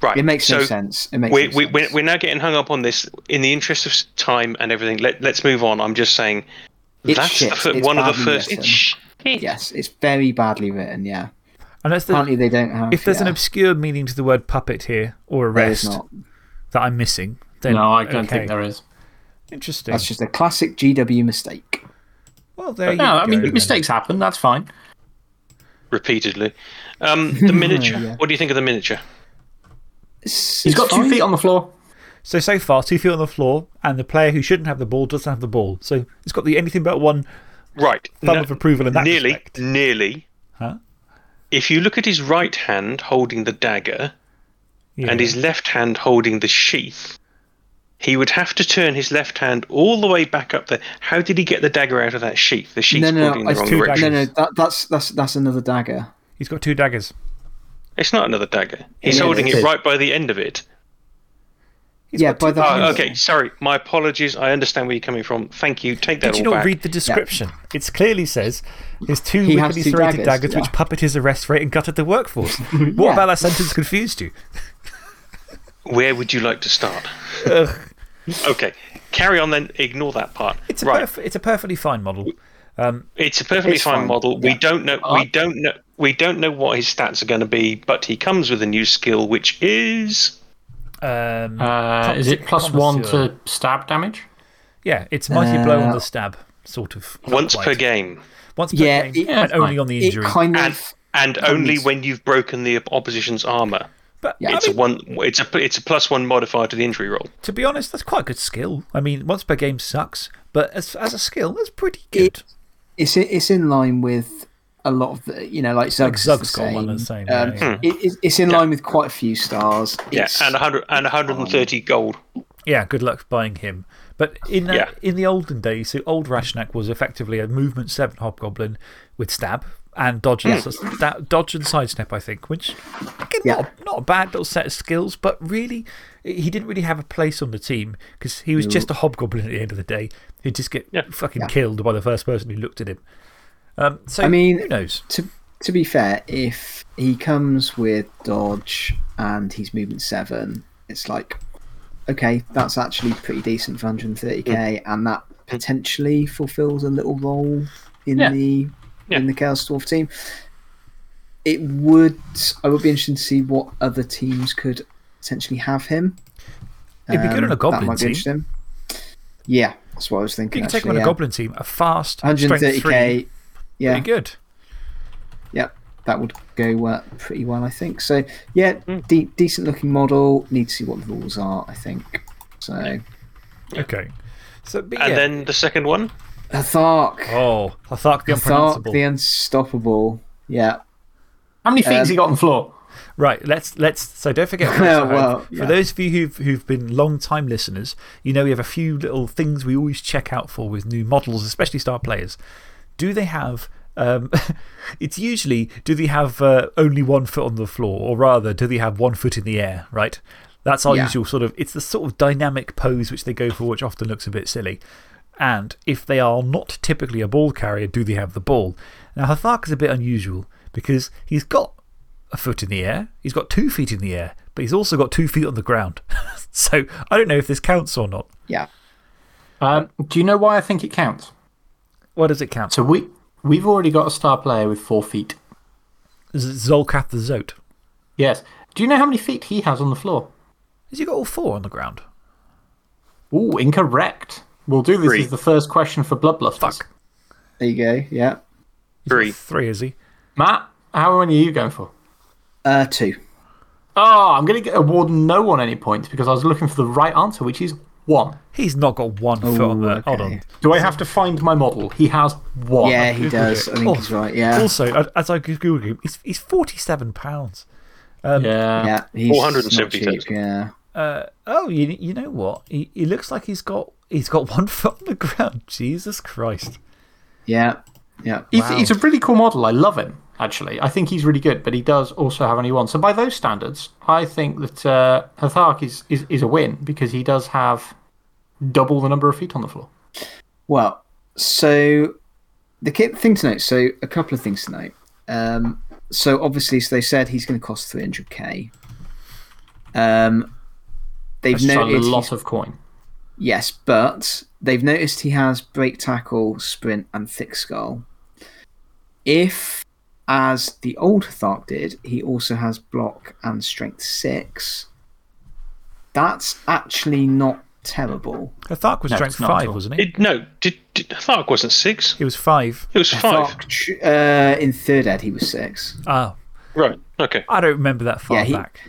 right. It makes so no sense. It makes we, no we, sense. we're, we're now getting hung up on this. In the interest of time and everything, let, let's move on. I'm just saying It's that's the shit. fir- It's one of the first. It's shit. Yes, it's very badly written, yeah. And that's the, Apparently they don't have. if there's an obscure meaning to the word puppet here or there is arrest that I'm missing, then. No, I don't okay. think there is. Interesting. That's just a classic GW mistake. Well, there you No, I go mean, then. mistakes happen. That's fine. repeatedly. Um, the miniature. Yeah. What do you think of the miniature? It's, He's it's got two feet on the floor. So, so far, two feet on the floor, and the player who shouldn't have the ball doesn't have the ball. So it's got the anything but one Right. thumb no- of approval in that nearly, respect. nearly. Huh? If you look at his right hand holding the dagger Yeah. and his left hand holding the sheath, he would have to turn his left hand all the way back up there. How did he get the dagger out of that sheath? The sheath's No, no, pointing no. in the wrong two direction. No, daggers. no, that, that's, that's, that's another dagger. He's got two daggers. It's not another dagger. He's Yeah, holding it it is. right by the end of it. He's yeah, by two the daggers. Oh, okay, sorry. My apologies. I understand where you're coming from. Thank you. Take that Did you all not back. read the description? It clearly says his two He has wickedly two serrated daggers, daggers, yeah. which puppet his arrest rate and gutted the workforce. What Yeah. about that sentence confused you? Where would you like to start? Okay, carry on then. Ignore that part. It's a, right. perf- it's a perfectly fine model. Um, It's a perfectly It's fine, fine, model. We don't know. We don't know. We don't know what his stats are going to be, but he comes with a new skill, which is um, Uh, is it plus one to stab damage? Yeah, it's mighty blow on Uh, the stab, sort of. Not once per game, Once per Yeah, game, it- Yeah, only on the injury. kind and of. and only when you've broken the opposition's armor. but Yeah, it's I mean, a one. It's a it's a plus one modifier to the injury roll. to be honest, that's quite a good skill. I mean, once per game sucks, but as, as a skill, that's pretty good. It's, it's in line with a lot of the. You know, like Zug's. is Zug's the got one same. the same, Um, yeah, it- it's- it's in line with quite a few stars. Yeah, and 100 and 130 gold. Yeah, good luck buying him. But in, uh, Yeah. in the olden days, so old Rashnak was effectively a movement 7 hobgoblin with stab and dodge, and, sta- dodge and sidestep, I think, which, again, Yeah. not, a- not a bad little set of skills, but really, he didn't really have a place on the team because he was just a hobgoblin at the end of the day. He'd just get Yeah. fucking killed by the first person who looked at him. Um, so, I mean- who knows? to to be fair, if he comes with dodge and he's movement seven, it's like, okay, that's actually pretty decent for 130k, Hmm. and that potentially fulfills a little role in Yeah. the Yeah. in the Chaos Dwarf team. It would. I would be interested to see what other teams could potentially have him. It'd be good on a Um, goblin team. Yeah, that's what I was thinking. You can take him on actually, a goblin team, a fast, 130k. 3, Yeah, pretty good. Yep, that would go uh, pretty well, I think. So, yeah, Hmm. de- decent looking model. Need to see what the rules are, I think. So, Okay. So, but And yeah. then the second one, Hathark. Oh, Hathark the Hathark Unpronounceable. the Unstoppable. Yeah. How many feet has he Um, got on the floor? Right, let's, let's, so don't forget. we Well, yeah. For those of you who've, who've been long time listeners, you know we have a few little things we always check out for with new models, especially star players. Do they have, um, it's usually, do they have uh, only one foot on the floor, or rather, do they have one foot in the air, right? That's our Yeah. usual sort of, it's the sort of dynamic pose which they go for, which often looks a bit silly. And if they are not typically a ball carrier, do they have the ball? Now, Hathark is a bit unusual because he's got a foot in the air, he's got two feet in the air, but he's also got two feet on the ground. so I don't know if this counts or not. Yeah. Um, do you know why I think it counts? What does it count? So we, we've already got a star player with four feet. Z- Zolcath the Zoat. Yes. Do you know how many feet he has on the floor? Has he got all four on the ground? Ooh, incorrect. We'll do this Three. as the first question for Bloodlusters. Fuck. There you go. Yeah. Three. Three, is he? Matt, how many are you going for? Uh, two. Oh, I'm going to get award no on any points because I was looking for the right answer, which is one. He's not got one foot on the. Hold on. Do I have to find my model? He has one. Yeah, he does. it. I think Oh, he's right. Yeah. Also, as I Googled him, he's, he's £47. Um, Yeah. yeah. He's 470 not cheap, Yeah. Uh, oh, you, you know what? He, he looks like he's got, he's got one foot on the ground. Jesus Christ. Yeah. Yeah. He's, Wow. he's a really cool model. I love him, actually. I think he's really good, but he does also have only one. So, by those standards, I think that uh, Hathark is, is, is a win because he does have double the number of feet on the floor. Well, so the thing to note, so a couple of things to note. Um, so obviously, so they said he's going to cost 300k. Um, they've That's a lot of coin. Yes, but they've noticed he has break tackle, sprint, and thick skull. If, as the old Thark did, he also has block and strength six, that's actually not terrible. Hathark was No, strength it's not at five, wasn't he? it, no, did, did, Thark wasn't six. He was five. It was five. Thark, uh, in third ed, he was six. Ah, Right. Okay. I don't remember that far Yeah, he- back.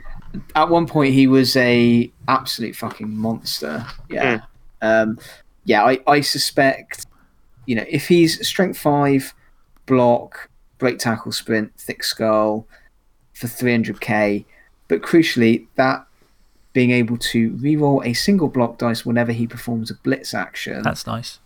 At one point, he was a absolute fucking monster. Yeah. Um, yeah, I, I suspect, you know, if he's strength five, block, break tackle, sprint, thick skull for 300k, but crucially, that being able to reroll a single block dice whenever he performs a blitz action, That's nice.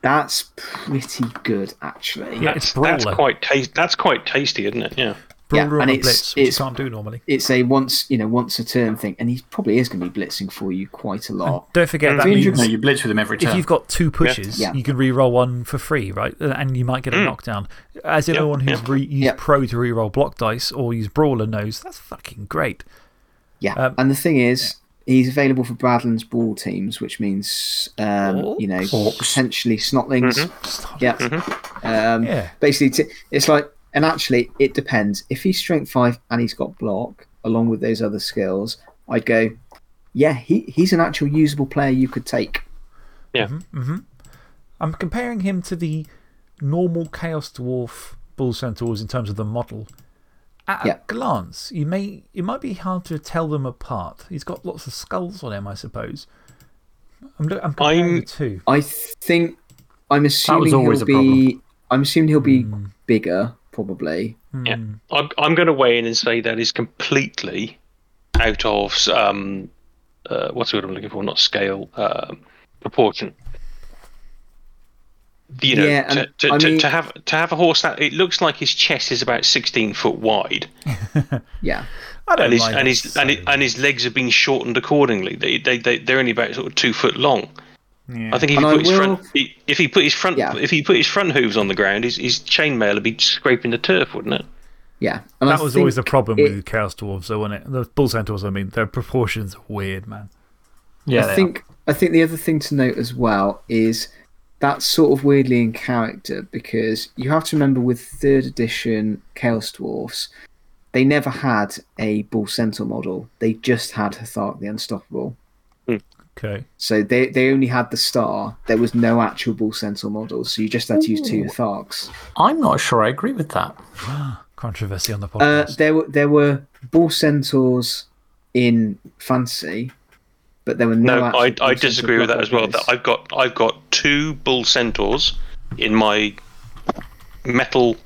that's pretty good, actually. Yeah, That's, it's that's quite taste. That's quite tasty, isn't it? Yeah. Yeah, Brawler and on it's- blitz, which you it's- can't do normally. It's a once, you know, once a turn thing, and he probably is going to be blitzing for you quite a lot. Don't forget that 300 means No, you blitz with him every time. if you've got two pushes, Yeah. you can re-roll one for free, right? And you might get a knockdown. As anyone who's re used Yeah. pro to re-roll block dice or use brawler knows, that's fucking great. Yeah, Um, and the thing is, he's available for Badlands Brawl teams, which means, um, you know, Orcs. potentially Snotlings. Just- Yeah. Um, Yeah. Basically, it's like, and actually, it depends. If he's strength five and he's got block, along with those other skills, I'd go, yeah, he, he's an actual usable player you could take. Yeah. Mm-hmm, mm-hmm. I'm comparing him to the normal Chaos Dwarf Bull Centaurs in terms of the model. At Yeah. a glance, you may, it might be hard to tell them apart. He's got lots of skulls on him, I suppose. I'm, lo- I'm comparing I'm- the two. I think, I'm assuming always he'll a be, I'm assuming he'll be hmm. bigger, probably. Yeah. I'm, I'm going to weigh in and say that is completely out of um, uh, what's the word I'm looking for? Not scale, um, proportion. You know, Yeah, to, to, I mean- to have to have a horse that it looks like his chest is about 16 foot wide, Yeah. I don't and his and that his and, his and his legs have been shortened accordingly. They they they they're only about sort of two foot long. Yeah. I think if And he I put his front, he- if he put his front, Yeah. if he put his front hooves on the ground, his his chainmail would be scraping the turf, wouldn't it? Yeah. And That I was always the problem it- with Chaos Dwarves, though, wasn't it? The Bull Centaurs, I mean, their proportions are weird, man. yeah, they I are. think I think the other thing to note as well is that's sort of weirdly in character because you have to remember with third edition Chaos Dwarfs, they never had a Bull Centaur model. They just had Hathark the Unstoppable. Hmm. Okay. So they they only had the star. There was no actual Bull Centaur model, so you just had to use two Tharks. I'm not sure I agree with that. Controversy on the Uh, podcast. there were there were Bull Centaurs in Fantasy, but there were no. No, I, I disagree with that as well. That. I've got I've got two bull centaurs in my metal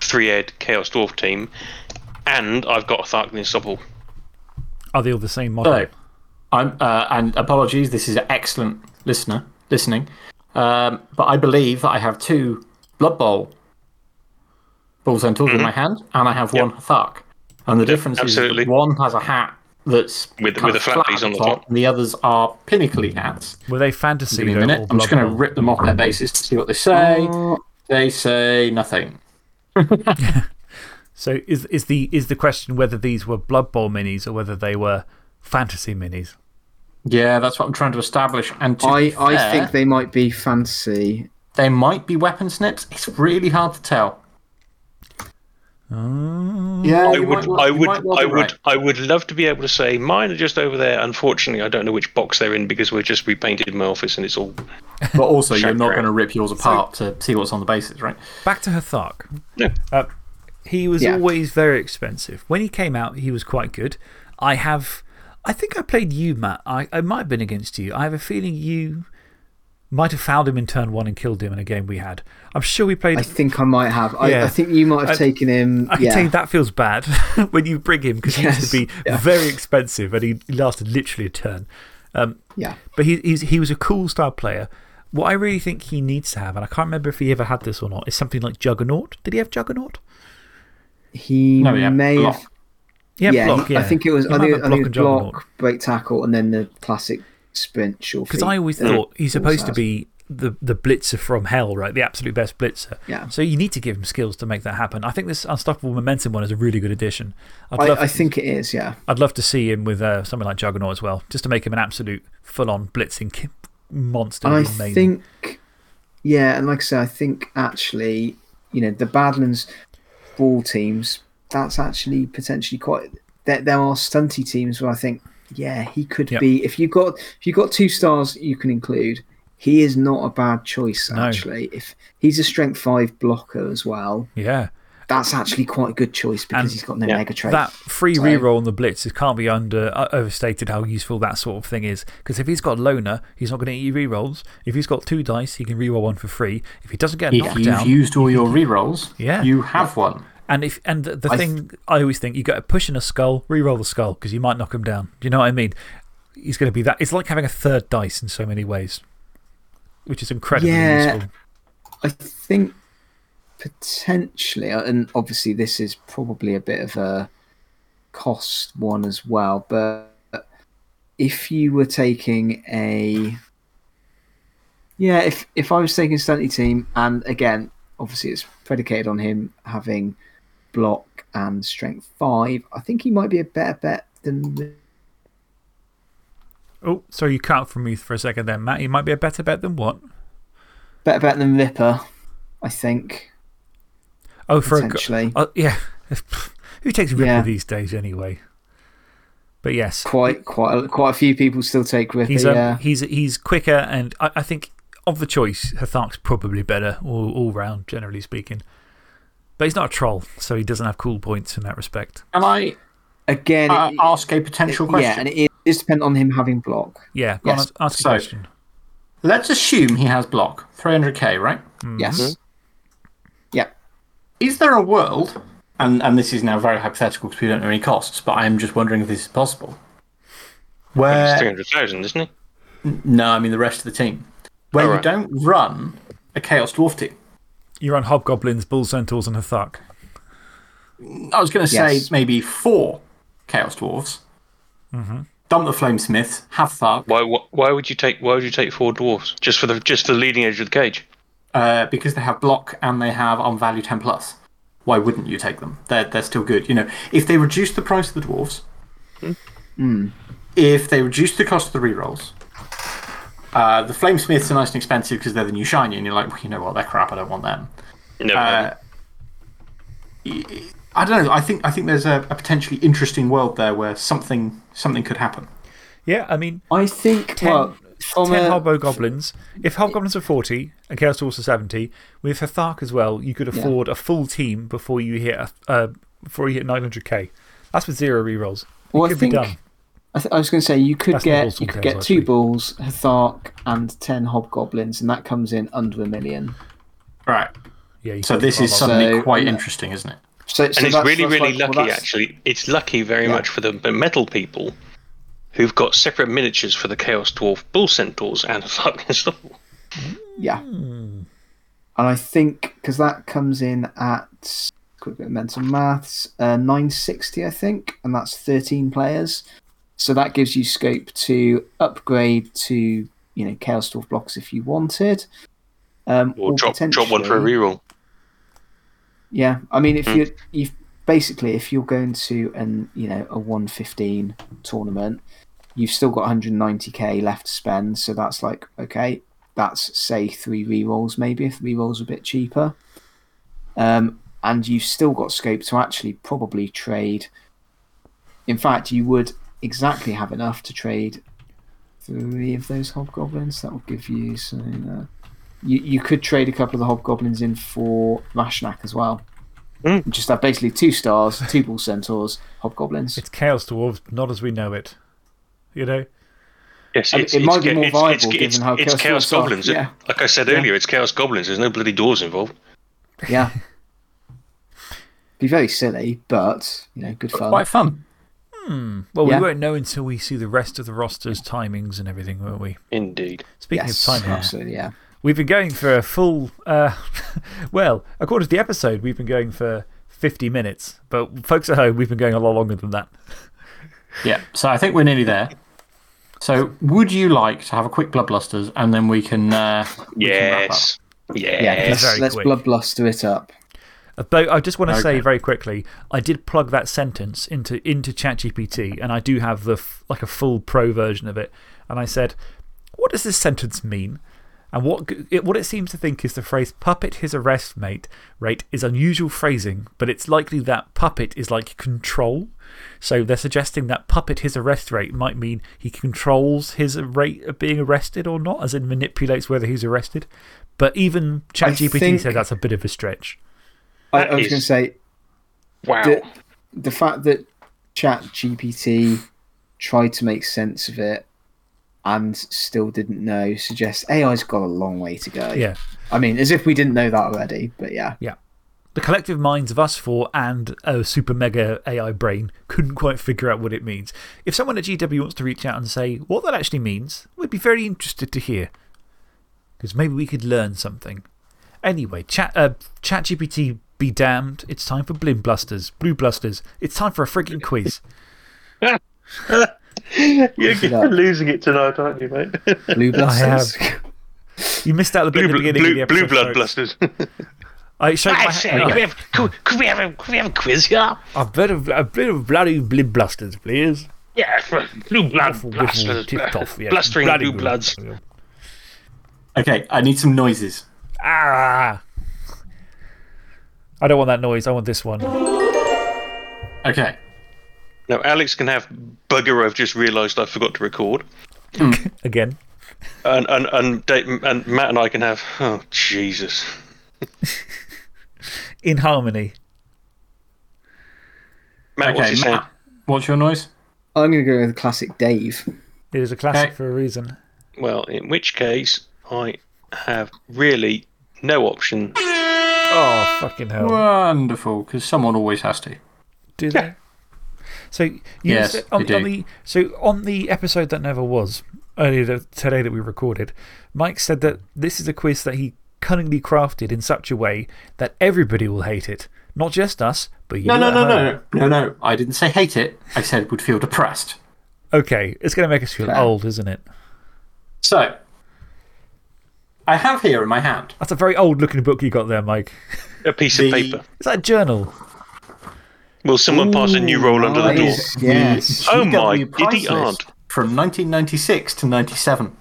three ed chaos dwarf team, and I've got a Thark the Unstoppable. Are they all the same model? So, I'm, uh, and apologies, this is an excellent listener listening. Um, but I believe I have two Blood Bowl Bull Centaurs in my hand, and I have one Thark. And the difference absolutely. is that one has a hat that's With- kind with of a flat piece on the top. and the others are pinnacly hats. Were they fantasy? Give me a though, minute. I'm just going to rip them off their bases to see what they say. Uh, They say nothing. So is, is, the, is the question whether these were Blood Bowl minis or whether they were fantasy minis? Yeah, that's what I'm trying to establish. And to I, be I think they might be fantasy. they might be weapon snips. It's really hard to tell. Yeah, I would, might I would, might well I would, right. I would love to be able to say mine are just over there. Unfortunately, I don't know which box they're in because we're just repainted my office and it's all. But also, you're not going to rip yours apart to see what's on the bases, right? Back to Hthark. No. Uh, he was Yeah. always very expensive. When he came out, he was quite good. I have. I think I played you, Matt. I, I might have been against you. I have a feeling you might have found him in turn one and killed him in a game we had. I'm sure we played. I think I might have. I, Yeah. I think you might have I- taken him. I can tell you that feels bad when you bring him because he used to be yeah. very expensive and he lasted literally a turn. Um, yeah. but he, he's, he was a cool style player. What I really think he needs to have, and I can't remember if he ever had this or not, is something like Juggernaut. Did he have Juggernaut? He No, yeah, may have. Yeah, Yeah, block, yeah. I think it was. I think, I think it was block, break tackle, and then the classic sprint short Because. I always thought he's supposed to be the, the blitzer from hell, right? The absolute best blitzer. Yeah. So you need to give him skills to make that happen. I think this Unstoppable Momentum one is a really good addition. I'd, I, love, I think it is. Yeah. I'd love to see him with uh, something like Juggernaut as well, just to make him an absolute full on blitzing monster. I think, yeah, and like I say, I think actually, you know, the Badlands Brawl teams, that's actually potentially quite. There, there are stunty teams where I think, yeah, he could Yep. be. If you got if you got two stars, you can include. He is not a bad choice No. actually. If he's a strength five blocker as well, Yeah. that's actually quite a good choice because And he's got no yeah, mega trait. That free So- reroll on the blitz, it can't be under, uh, overstated how useful that sort of thing is. Because if he's got loner, he's not going to eat rerolls. If he's got two dice, he can reroll one for free. If he doesn't get a If you've used all your rerolls, Yeah. you have one. And, if, and the, I thing I always think, you got to push in a skull, reroll the skull because you might knock him down. Do you know what I mean? He's going to be that. It's like having a third dice in so many ways, which is incredibly Yeah. useful. I think potentially, uh, and obviously this is probably a bit of a cost one as well, but if you were taking a. Yeah, if, if I was taking a stunty team, and again, obviously it's predicated on him having block and strength five, I think he might be a better bet than. Oh, sorry, you cut out from me for a second there, Matt. He might be a better bet than what? Better bet than Ripper, I think. Oh, for a. Oh, yeah. Who takes Ripper Yeah. these days anyway? But yes. Quite, quite, a, quite a few people still take Ripper. He's, um, yeah. he's, he's quicker, and I, I think of the choice, Hthark's probably better all, all round, generally speaking. But he's not a troll, so he doesn't have cool points in that respect. Can I Again, uh, it- ask a potential question? yeah, and it is dependent on him having block. Yeah, go Yes. on, ask a So- question. Let's assume he has block 300k, right? Yes. Yeah. Is there a world, and, and this is now very hypothetical because we don't know any costs, but I am just wondering if this is possible. He's Where, 300,000, isn't he? no, I mean the rest of the team, where you don't run a Chaos Dwarf team. You're on Hobgoblins, Bull Centaurs, and Hthark. I was going to say Yes. maybe four Chaos Dwarfs. Mm-hmm. Dump the Flamesmiths, have Thark, Why, why, why would you take Why would you take four dwarfs just for the just for the leading edge of the cage? uh, because they have block and they have on value 10 plus. Why wouldn't you take them? They're, they're still good. You know, if they reduce the price of the dwarves, hmm. Hmm. if they reduce the cost of the rerolls, uh, the Flamesmiths are nice and expensive because they're the new shiny, and you're like, well, you know what, they're crap, I don't want them. Never. Uh, I don't know. I think, I think there's a, a potentially interesting world there where something, something could happen. Yeah, I mean, I think, 10, well, from 10 a, Hobgoblins. If Hobgoblins are 40 and Chaos Dwarfs are 70, with Hthark as well, you could afford a full team before you hit, a, uh, before you hit 900k. That's with zero rerolls. It Well, I could think- be done. I, th- I was going to say you could That's get you could tails, get two actually. bulls, Hethark, and ten hobgoblins, and that comes in under a million. Right. Yeah, So this is suddenly So, quite yeah. interesting, isn't it? So, so and it's really, really like- lucky, that's- actually. It's lucky very Yeah. much for the, the metal people who've got separate miniatures for the Chaos Dwarf Bull Centaurs and fucking stuff. Yeah, Hmm. and I think because that comes in at quick bit of mental maths, uh, nine sixty, I think, and that's thirteen players. So that gives you scope to upgrade to you know Chaos Dwarf blocks if you wanted, um, Or drop, drop one for a reroll. Yeah, I mean, if Hmm. you you basically if you're going to an you know a one fifteen tournament, you've still got 190k left to spend. So that's like okay, that's say three rerolls maybe if rerolls are a bit cheaper. Um, and you've still got scope to actually probably trade. In fact, you would exactly have enough to trade three of those hobgoblins. That will give you so. Uh, you, you could trade a couple of the hobgoblins in for Rashnak as well. Mm. Just have basically two stars, two bull centaurs, hobgoblins. It's Chaos Dwarves, not as we know it. You know? Yes, I it's, it it's, might be more it's, viable it's, given it's, how it's Chaos Chaos Dwarfs are, Goblins. yeah. Like I said Yeah. earlier, it's Chaos Goblins. There's no bloody doors involved. Yeah. be very silly, but you know, good fun. Quite fun. Hmm. Well, Yeah. we won't know until we see the rest of the rosters, timings, and everything, won't we? Indeed. Speaking yes, of timings, absolutely, yeah. we've been going for a full. Uh, well, according to the episode, we've been going for 50 minutes. But folks at home, we've been going a lot longer than that. Yeah. So I think we're nearly there. So would you like to have a quick blood bloodlusters and then we can. Uh, we can wrap up? Yes. Yeah, Yes. let's, let's quick. blood bluster it up. Though I just want to say very quickly, I did plug that sentence into, into ChatGPT, and I do have the, like a full pro version of it. And I said, What does this sentence mean? And what, it, what it seems to think is the phrase puppet his arrest mate rate is unusual phrasing, but it's likely that puppet is like control. So they're suggesting that puppet his arrest rate might mean he controls his rate of being arrested or not, as in manipulates whether he's arrested. But even ChatGPT said that's a bit of a stretch. I, I was going to say Wow. the, the fact that Chat GPT tried to make sense of it and still didn't know suggests AI's got a long way to go. Yeah. I mean, as if we didn't know that already, but yeah. yeah. The collective minds of us four and a super mega AI brain couldn't quite figure out what it means. If someone at GW wants to reach out and say what that actually means, we'd be very interested to hear. Because maybe we could learn something. Anyway, chat, uh, ChatGPT be damned. It's time for Blim Blusters. Blue Blusters. It's time for a freaking quiz. You're, it losing it tonight, aren't you, mate? Blue blusters. You missed out the bit blue, at the bl- beginning of the blue, episode. blue blood folks. blusters. I showed my say, could, we have, could, could, we have a, could we have a quiz here? A bit of, a bit of bloody Blim Blusters, please. Yeah, blue blood Waffle, blusters. waffle, tipped off, yeah. Blustering Bloody blue good. bloods. Okay, I need some noises. Ah! I don't want that noise. I want this one. Okay. Now, Alex can have bugger. I've just realised I forgot to record. Hmm. Again. And, and, and, Dave, and Matt and I can have. Oh, Jesus. In harmony. Matt, what's Okay, he? Matt, what's your noise? I'm going to go with classic Dave. It is a classic Okay. for a reason. Well, in which case, I have really no option. Oh, fucking hell. Wonderful, because someone always has to. Do they? So, Yes, said- on, they on the, so, on the episode that never was, earlier today that we recorded, Mike said that this is a quiz that he cunningly crafted in such a way that everybody will hate it. Not just us, but you. No, no, no, no, no, no, no. I didn't say hate it. I said would feel depressed. Okay, it's going to make us feel Fair. old, isn't it? So, I have here in my hand. That's a very old looking book you got there, Mike. A piece The- of paper. Is that a journal? Will someone pass a new roll under the door? Nice. Yes. Oh my price giddy list aunt. From 1996 to 97.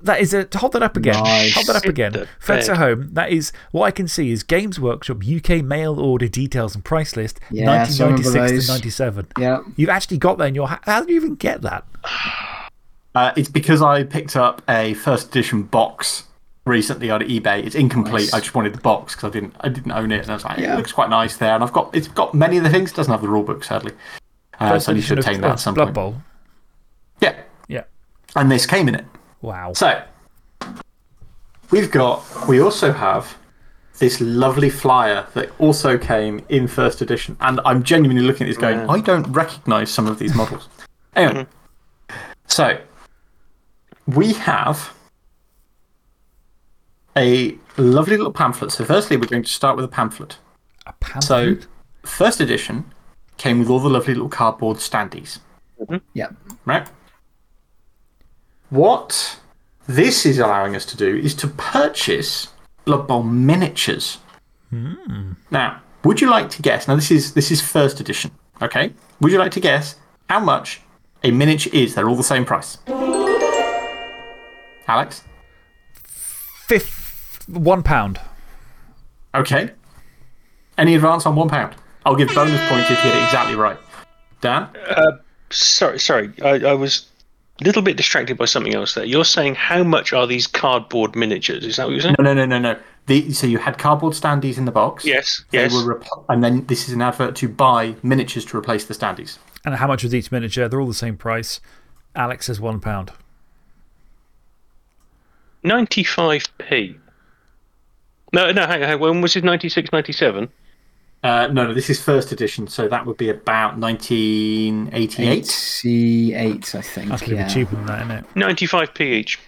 That is a. Hold that up again. Nice. Hold that up again. the Folks at home, that is what I can see is Games Workshop UK mail order details and price list Yes, I remember 1996 to those. 97. Yeah. You've actually got that in your. How did you even get that? Uh, it's because I picked up a first edition box recently on eBay. It's incomplete. Nice. I just wanted the box because I didn't, I didn't own it. And I was like, Yeah. it looks quite nice there. And I've got, it's got many of the things. It doesn't have the rule book, sadly. Uh, so I need to obtain that at some Blood point. Bowl. And this came in it. Wow. So, we've got, we also have this lovely flyer that also came in first edition. And I'm genuinely looking at this going, I don't recognize some of these models. Anyway, so we have a lovely little pamphlet. So, firstly, we're going to start with a pamphlet. A pamphlet? So, first edition came with all the lovely little cardboard standees, mm-hmm. Yeah. right? What this is allowing us to do is to purchase Blood Bowl miniatures. Hmm. Now, would you like to guess? Now, this is, this is first edition, okay? Would you like to guess how much a miniature is? They're all the same price. Alex? Fifth, one pound. Okay. Any advance on one pound? I'll give bonus points if you get it exactly right. Dan? Uh, sorry, sorry. I, I was a little bit distracted by something else there. You're saying how much are these cardboard miniatures? Is that what you're saying? No, no, no, no, no. The, so you had cardboard standees in the box. Yes, They yes. were and then this is an advert to buy miniatures to replace the standees. And how much is each miniature? They're all the same price. Alex says one pound. 95p. No, no, hang on. hang on. When was it? 96, 97? Uh, no, no, this is first edition, so that would be about 1988. 88, I think. That's going to yeah. be cheaper than that, isn't it? 95p each.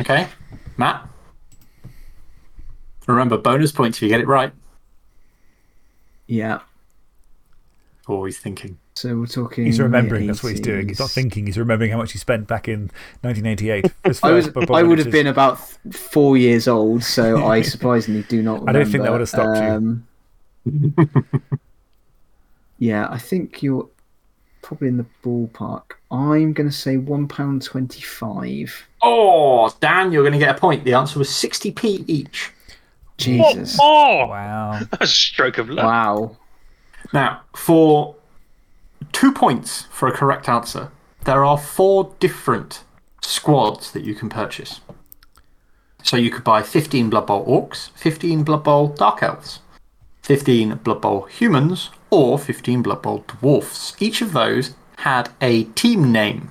Okay. Matt? Remember, bonus points if you get it right. Yeah. Always thinking. So we're talking. He's remembering. That's what he's doing. He's not thinking. He's remembering how much he spent back in 1988. I, was, first Blood Bowl I would have been about four years old, so I surprisingly do not remember. I don't think that would have stopped you. um, yeah, I think you're probably in the ballpark. I'm going to say £1.25. Oh, Dan, you're going to get a point. The answer was 60p each. Jesus. Oh, Wow. that's a stroke of luck. Wow. Now, for two points for a correct answer, there are four different squads that you can purchase. So you could buy 15 Blood Bowl Orcs, 15 Blood Bowl Dark Elves, 15 Blood Bowl Humans, or 15 Blood Bowl Dwarfs. Each of those had a team name.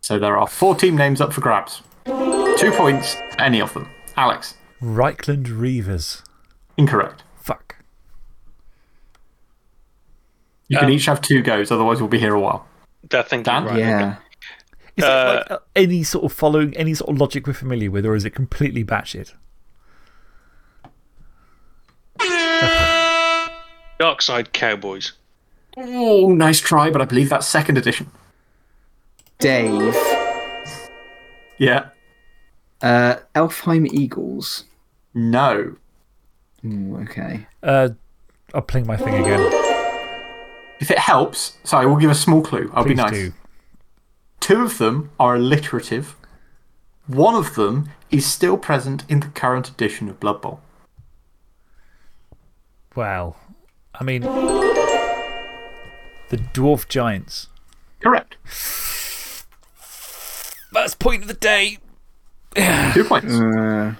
So there are four team names up for grabs. Two points, any of them. Alex, Reikland Reavers. incorrect. Fuck. You can each have two goes, otherwise, we'll be here a while. I think you're Dan? right. Yeah. Is it like uh, any sort of following, any sort of logic we're familiar with, or is it completely batshit? Dark Side Cowboys. Oh, nice try, but I believe that's second edition. Dave. Yeah. Uh, Elfheim Eagles. No. Ooh, okay. Uh, I'll pling my thing again. If it helps, sorry, we'll give a small clue. I'll Please be nice. do. Two of them are alliterative. One of them is still present in the current edition of Blood Bowl. Well, I mean, the Dwarf Giants. Correct. First point of the day. Two points. Uh,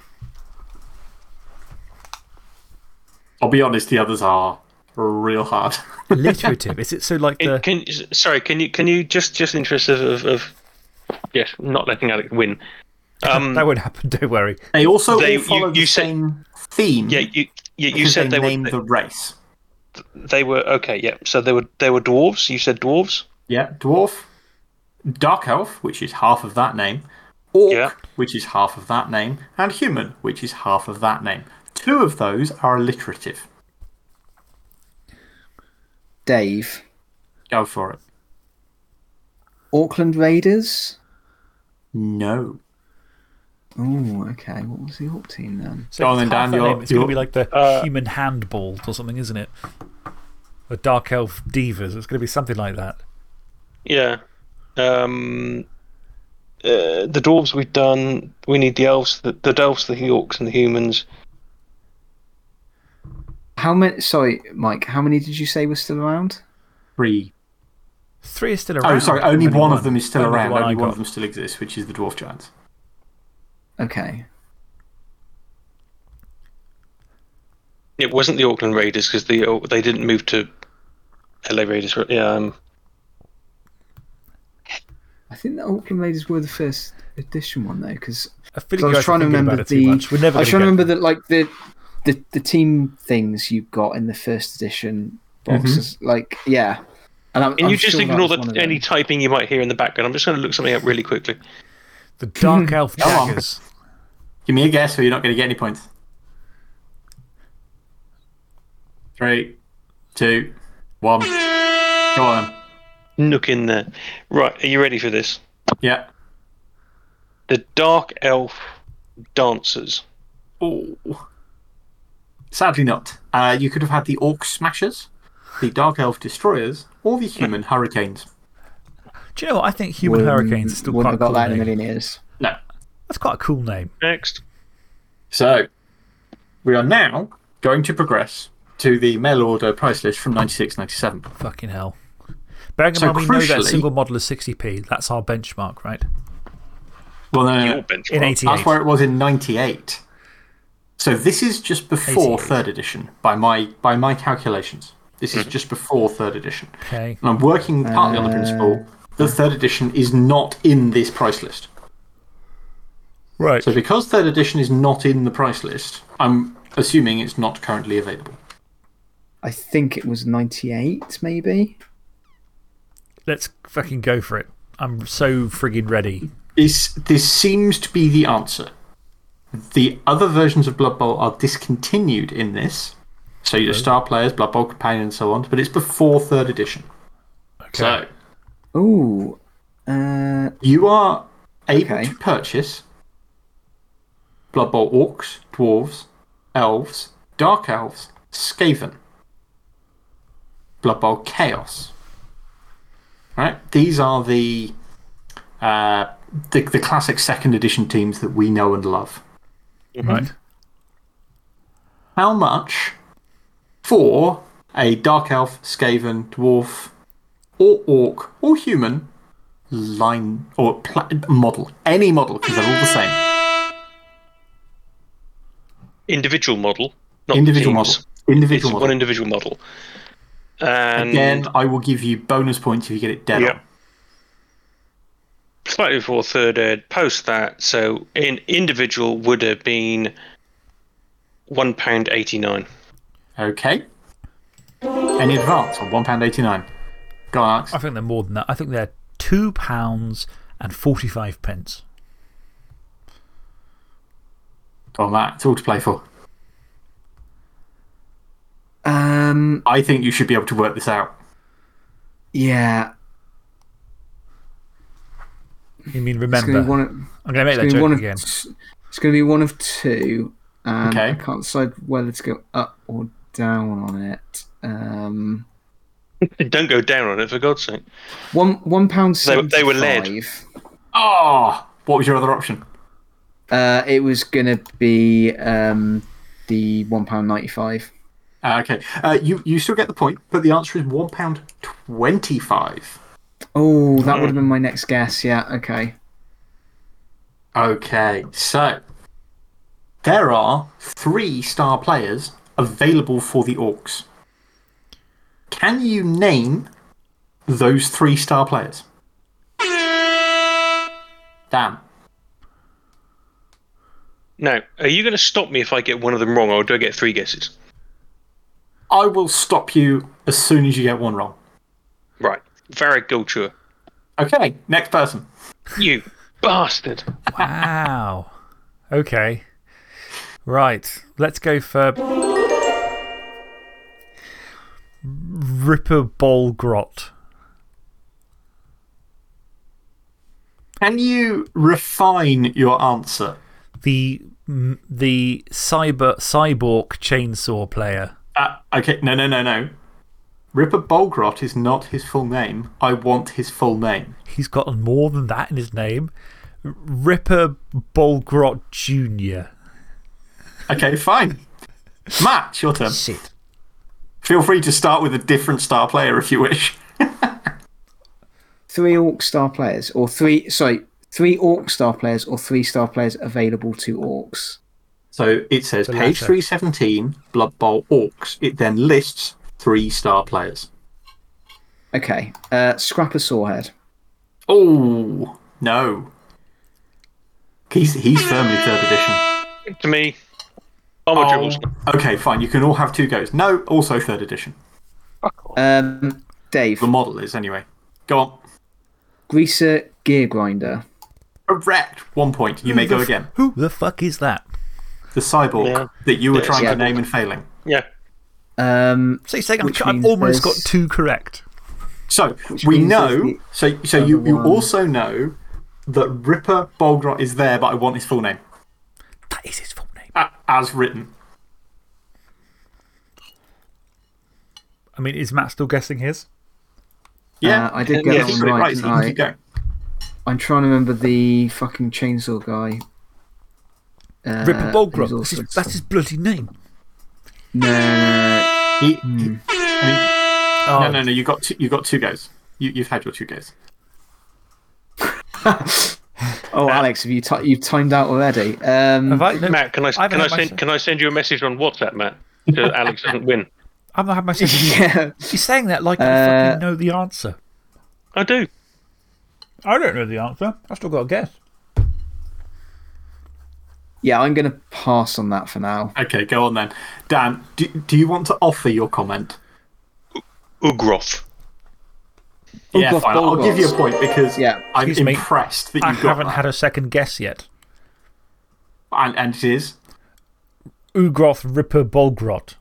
I'll be honest, the others are real hard. Alliterative. Is it so like the. It, can, sorry, can you can you just just in interest of, of, of yes, not letting Alex win. Um, that won't happen, don't worry. they also They- all follow you- the said- same theme. yeah, you you, you said they, they named were the race. they were okay. Yeah, so they were they were dwarves. You said dwarves. Yeah, dwarf, dark elf, which is half of that name, orc, Yeah. which is half of that name, and human, which is half of that name. Two of those are alliterative. Dave. Go for it. Orcland Raiders. No. Oh, okay. What was the Orc team then? So Go on if then, it's half Dan, that you're- It's going to be like the Uh, human handball or something, isn't it? The Dark Elf Divas. It's going to be something like that. Yeah. Um, uh, the dwarves we've done. We need the elves, the, the elves, the orcs, and the humans. How many? Sorry, Mike. How many did you say were still around? Three. Three is still around. Oh, sorry, only, one, of them is still Only around. one Only one of them still exists, which is the dwarf giants. Okay. It wasn't the Orcland Raiders because the they didn't move to LA Raiders. Yeah. Um, think the Orcland Raiders were the first edition one, though, because I feel I was trying to remember about it too the. We're never I was trying to remember that, like, the, the, the team things you got in the first edition boxes. Mm-hmm. Like, yeah. And, I'm, And I'm you just sure ignore was one the, any typing you might hear in the background. I'm just going to look something up really quickly. the Dark Elf Come on. Jaggers. Give me a guess or you're not going to get any points. Three, two, one. Go on. Nook in there. Right, are you ready for this? Yeah. The Dark Elf Dancers. Oh. Sadly not. Uh, you could have had the Orc Smashers, the Dark Elf Destroyers, or the Human Hurricanes. Do you know what? I think Human Wouldn't- Hurricanes is still wouldn't quite a have cool got that in a name. million years. No. That's quite a cool name. Next. So, we are now going to progress to the mail order price list from 96 97. Fucking hell. Bearing in So mind, we know that single model is 60p. That's our benchmark, right? Well, no, no, Your no. benchmark. In 88. That's where it was in 98. So, this is just before 88. third edition by my, by my calculations. This is mm-hmm. just before third edition. Okay. And I'm working partly on the principle uh, that third edition is not in this price list. Right. So, because third edition is not in the price list, I'm assuming it's not currently available. I think it was 98, maybe. Let's fucking go for it. I'm so friggin' ready. This, this seems to be the answer. The other versions of Blood Bowl are discontinued in this. So, your star players, Blood Bowl Companion, and so on, but it's before third edition. So, Ooh. Uh, you are able Okay. to purchase Blood Bowl Orcs, Dwarves, Elves, Dark Elves, Skaven, Blood Bowl Chaos. Right? These are the, uh, the, the classic second edition teams that we know and love. Right. Mm-hmm. How much for a Dark Elf, Skaven, Dwarf, or Orc, or Human line or pla model? Any model, because they're all the same. Individual model. Not Individual teams. model. Individual It's model. one individual model. And Again, I will give you bonus points if you get it dead Yeah. On. slightly before third ed, post that. So in individual would have been one pound eighty nine. Okay. Any advance on £1.89? Go on, Alex. I think they're more than that. I think they're £2 and 45 pence. Go on, Matt. It's all to play for. um, I think you should be able to work this out. yeah. You mean remember? going to one of, I'm going to make that joke one of, again. it's going to be one of two. And Okay. I can't decide whether to go up or down on it. Um, Don't go down on it for God's sake. one one pound They were- they were lead. seventy-five. Oh! What was your other option? Uh, it was going to be um, the one pound ninety-five. Uh, okay. Uh, you, you still get the point, but the answer is £1.25. Oh, that would have been my next guess. Yeah. Okay. Okay, so there are three star players available for the Orcs. Can you name those three star players? Damn. Now, are you going to stop me if I get one of them wrong, or do I get three guesses? I will stop you as soon as you get one wrong. Right. Varag Ghoul-Chewer. Okay, next person. You bastard. Wow. Okay. Right. Let's go for. Ripper Bolgrot. Can you refine your answer? The, the cyber, cyborg chainsaw player. Uh, okay, no, no, no, no. Ripper Bolgrot is not his full name. I want his full name. He's got more than that in his name. Ripper Bolgrot Jr. Okay, fine. Matt, it's your turn. Shit. Feel free to start with a different star player if you wish. Three Orc star players, or three. Sorry, three Orc star players, or three star players available to Orcs. So it says The page latter. 317, Blood Bowl Orcs. It then lists three star players. Okay. Uh, Scrappa Sorehead. Oh, no. He's, he's firmly third edition. To me, Bomber Oh, Dribbles. okay, fine. You can all have two goes. No, also third edition. Um, Dave, The model is, anyway. Go on. Greaser Gear Grinder. Correct. One point. You may Who the go again. Who the fuck is that? The cyborg Yeah. that you were Yeah, trying to name and failing. Yeah. Um, So you're saying I'm, Which I've means almost got two correct. So, Which we know. the So, so you, you one. also know that Ripper Bolgrot is there, but I want his full name. That is his full name. A- As written. I mean, is Matt still guessing his? Yeah. Uh, I did Yeah, get yeah, that one right, right, so you didn't can I? keep going. I'm trying to remember the fucking chainsaw guy. Uh, Ripper Bolgrot. who's That's his, also- that's his bloody name. No, no, He, no, no. Hmm. I mean, Oh, no, no, no. You got two, you got two goes. You, you've had your two goes. Oh, Alex, have you ti you've timed out already? Um, Have I? No, Matt, can I, I can, I send, say. can I send you a message on WhatsApp, Matt? So Alex doesn't win. I've not had my second. yeah. He's saying that like I Uh, fucking know the answer. I do. I don't know the answer. I've still got a guess. Yeah, I'm going to pass on that for now. Okay, go on then. Dan, do, do you want to offer your comment? Ugroth. yeah, Bolgrot, fine. I'll give you a point because Yeah. I'm Excuse me. impressed that you've got haven't that. had a second guess yet. And, and it is. Ugroth Ripper Bolgrot.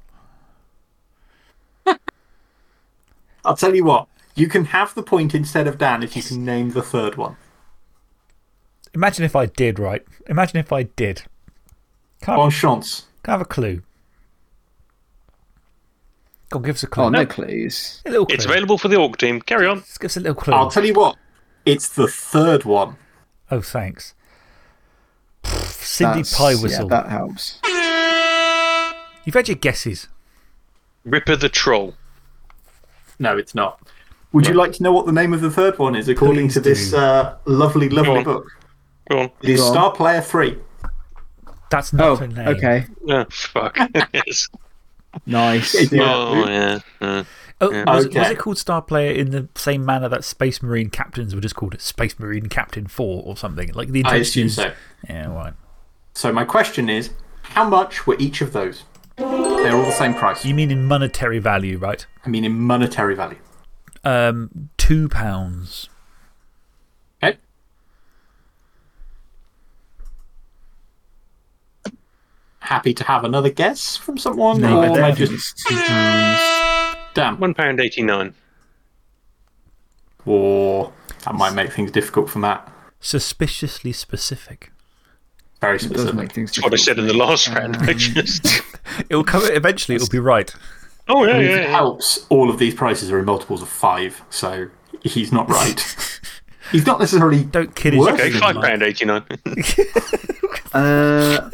I'll tell you what. You can have the point instead of Dan if you can name the third one. Imagine if I did, right? Imagine if I did. Can I Bon chance. can I have a clue? Go on, give us a clue. Oh, no clues. A little clue. It's available for the Orc team. Carry on. Just give us a little clue. I'll tell you what. It's the third one. Oh, thanks. Pff, Cindy That's- Piewhistle. Yeah, that helps. You've had your guesses. Ripper the Troll. No, it's not. Would you like to know what the name of the third one is according Please to this uh, lovely, lovely book? Go on. It is Go on. Star Player 3. That's not Oh, a name. okay. Oh, fuck. yes. Nice. Yeah. Oh, yeah. uh, Oh, Yeah. was, it- was it called Star Player in the same manner that Space Marine captains were just called Space Marine Captain 4 or something? Like the I assume is- so. Yeah, right. So my question is, how much were each of those? They're all the same price. You mean in monetary value, right? I mean in monetary value. Um, two pounds. Happy to have another guess from someone? No, or I am don't I think just. it's two pounds. Damn. £1.89. Or that might make things difficult for Matt. Suspiciously specific. Very It does specific. make things That's what I said in the last round. Um, I just- It'll come, eventually, it'll be right. oh, yeah, yeah, it yeah. helps, all of these prices are in multiples of five, so he's not right. he's not necessarily. Don't kid his Worse Okay, than £5.89. Uh,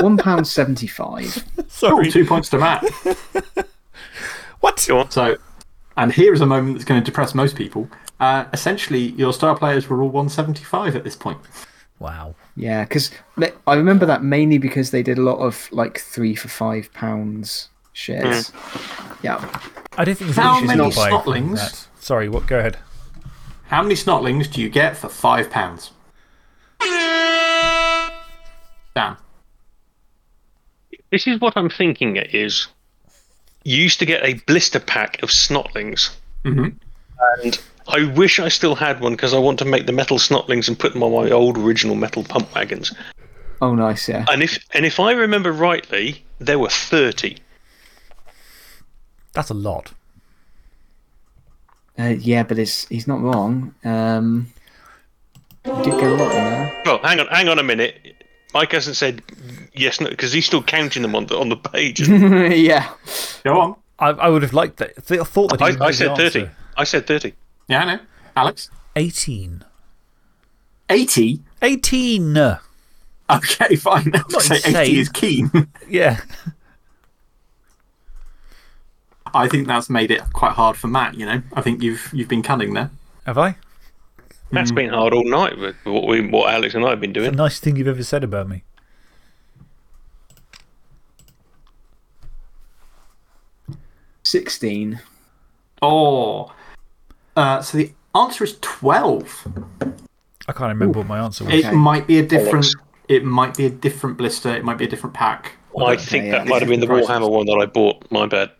one pound seventy-five. Cool, Sorry. two points to Matt. What? Go on. So, and here is a moment that's going to depress most people. Uh, essentially, your star players were all 175 at this point. Wow. Yeah, because I remember that mainly because they did a lot of like three for five pounds shares. Yeah. I don't think there's How any many buying snotlings? Sorry, what? Go ahead. How many snotlings do you get for five pounds? Dan. This is what I'm thinking it is. You used to get a blister pack of snotlings. Mhm. And I wish I still had one because I want to make the metal snotlings and put them on my old original metal pump wagons. Oh, nice. Yeah. And if and if I remember rightly, there were 30. That's a lot. Uh, yeah, but it's he's not wrong. Um, you did get a lot in there. Well, hang on, hang on a minute. Mike hasn't said yes, no, because he's still counting them on the on the page. yeah. Go on. I, I would have liked that. Th- thought that I, I said 30. answer. I said 30. Yeah, I know. Alex? 18. 80? 18! Okay, fine. Say 80 is keen. Yeah. I think that's made it quite hard for Matt, you know. I think you've you've been cunning there. Have I? That's been hard all night with what, we, what Alex and I have been doing. The doing. nicest thing you've ever said about me. Sixteen. Oh. Uh, so the answer is 12. I can't remember what my answer was. It Okay. might be a different. Bollocks. It might be a different blister. It might be a different pack. I think yeah, that this might have been the the. Warhammer one that I bought. My bad.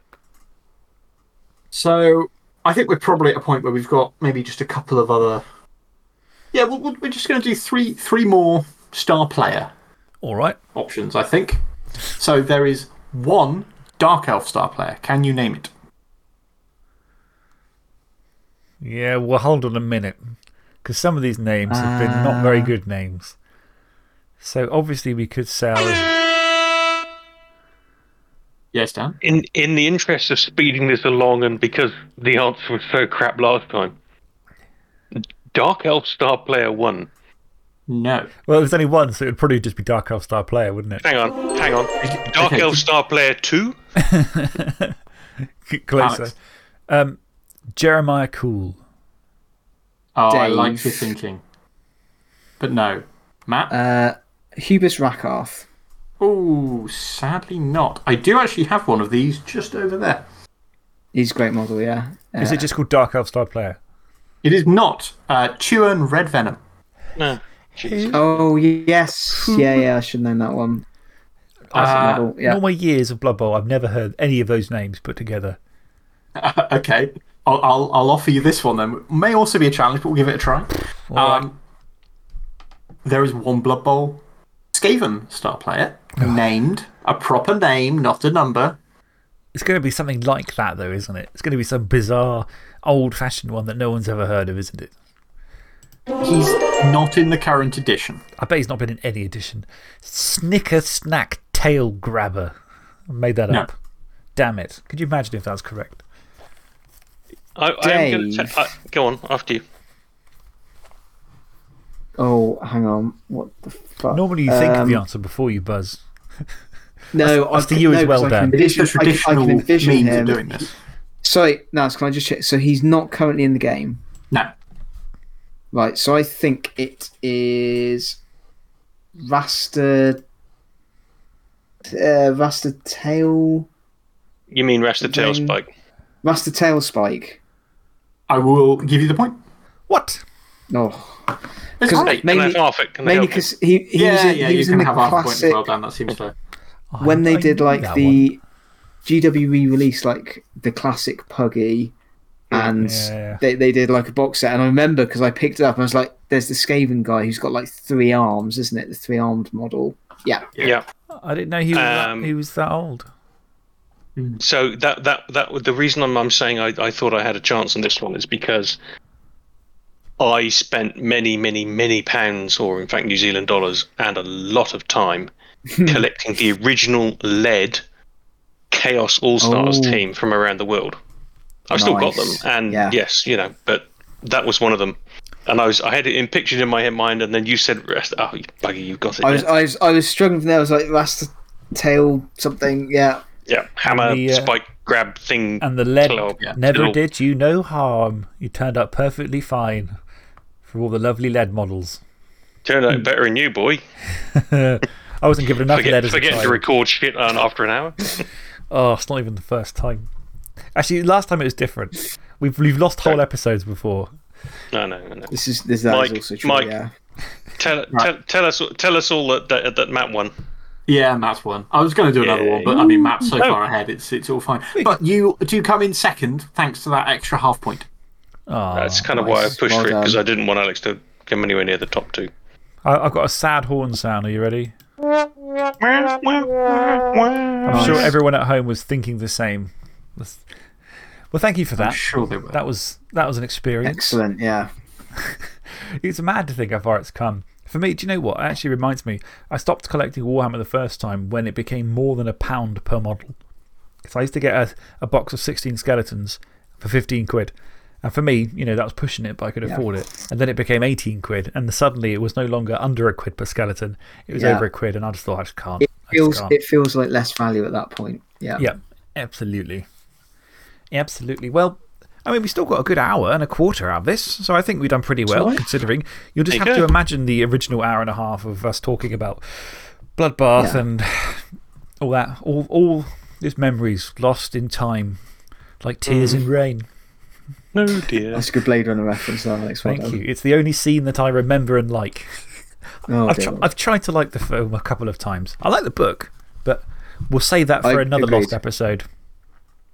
So I think we're probably at a point where we've got maybe just a couple of other. Yeah, well, we're just going to do three three more star player All right. options, I think. So there is one Dark Elf star player. Can you name it? Yeah, well, hold on a minute. Because some of these names have been not very Ah. good names. So obviously, we could sell. Yes, Dan. In in the interest of speeding this along, and because the answer was so crap last time, Dark Elf Star Player One. No. Well, there's only one, so it would probably just be Dark Elf Star Player, wouldn't it? Hang on, hang on. Dark okay. Elf Star Player Two. Closer. Um, Jeremiah Kool. Oh, I like your thinking. But no. Matt? Uh, Hubris Rakarth. oh, sadly not. I do actually have one of these just over there. He's a great model, yeah. Is Uh, it just called Dark Elf Star Player? It is not. Uh, Tuan Red Venom. No. jeez. Oh, yes. Yeah, yeah, I should have known that one. Classic Uh, yeah. all my years of Blood Bowl, I've never heard any of those names put together. okay. I'll, I'll, I'll offer you this one then. May also be a challenge, but we'll give it a try. Um, there is one Blood Bowl Skaven star player named a proper name, not a number. It's going to be something like that, though, isn't it? It's going to be some bizarre, old fashioned one that no one's ever heard of, isn't it? He's not in the current edition. I bet he's not been in any edition. Snicker Snack Tail Grabber. I made that No. up. Damn it. Could you imagine if that's correct? I, I am going to Dave. uh, go on after you. Oh, hang on. What the fuck? Normally, you think of the Um, answer before you buzz. No, that's I to you as no, well, 'cause I can Dan. It is the envision- I I traditional envision means him. of doing this. Sorry, Naz, can I just check? So he's not currently in the game. No. Right, so I think it is Rasta. Uh, Rasta Tail. You mean Rasta Tail Spike? Rasta Tail Spike. I will give you the point. What? No. It's 'Cause fine. Hey, can I mainly- half it? Can Mainly because he, he yeah, was in, yeah, he you was can in the have half a point as classic. well, Dan. That seems fair. when they did like that the GW re-released like the classic Puggy, and Yeah. they they did like a box set, and I remember because I picked it up and I was like, "There's the Skaven guy who's got like three arms, isn't it? The three armed model." Yeah, Yeah. I didn't know he was, Um, that, he was that old. So that that that the reason I'm, I'm saying I, I thought I had a chance on this one is because I spent many many many pounds, or in fact New Zealand dollars, and a lot of time collecting the original lead Chaos All Stars Oh. team from around the world. I've still got them, and Yeah. yes, you know, but that was one of them. And I was I had it in pictured in my head mind, and then you said, rest- "Oh, you buggy, you got it." I yeah. was I was I was struggling from there. I was like Rasta Tail something. Yeah, yeah, hammer the, uh, spike grab thing. And the lead Club, yeah. never Little- did you no harm. You turned out perfectly fine for all the lovely lead models. Turned out better than you, boy. I wasn't given enough lead Forget, as a forgetting to record shit on after an hour. Oh, it's not even the first time. Actually, last time it was different. We've, we've lost whole episodes before. No, no, no. no. this is this that is Mike, also true. Mike. Yeah, Tell, tell, tell us, tell us all that that, that Matt won. Yeah, Matt's one. I was going to do another Yeah. one, but I mean, Matt's so No. far ahead, it's it's all fine. But you do come in second thanks to that extra half point. Oh, That's kind of why I pushed Well for it because. I didn't want Alex to come anywhere near the top two. I, I've got a sad horn sound. Are you ready? I'm sure everyone at home was thinking the same. Well, thank you for I'm that. sure they were. That was, that was an experience. excellent. Yeah, It's mad to think how far it's come. For me, do you know what? It actually reminds me, I stopped collecting Warhammer the first time when it became more than a pound per model. So I used to get a, a box of 16 skeletons for 15 quid. And for me, you know, that was pushing it, but I could afford it. And then it became 18 quid. And suddenly it was no longer under a quid per skeleton. It was Yeah. over a quid. And I just thought, I just can't. it feels can't. it feels like less value at that point. Yeah, Yeah, absolutely. Absolutely. Well, I mean, we still got a good hour and a quarter out of this, so I think we've done pretty well right. considering. You'll just There have you to imagine the original hour and a half of us talking about Bloodbath Yeah. and all that. All, all these memories lost in time, like tears Mm. in rain. No, oh, dear. That's a good Blade Runner reference, Alex. Well Thank done. you. It's the only scene that I remember and like. Oh, I've, dear. tr I've tried to like the film a couple of times. I like the book, but we'll save that for I another agreed. lost episode.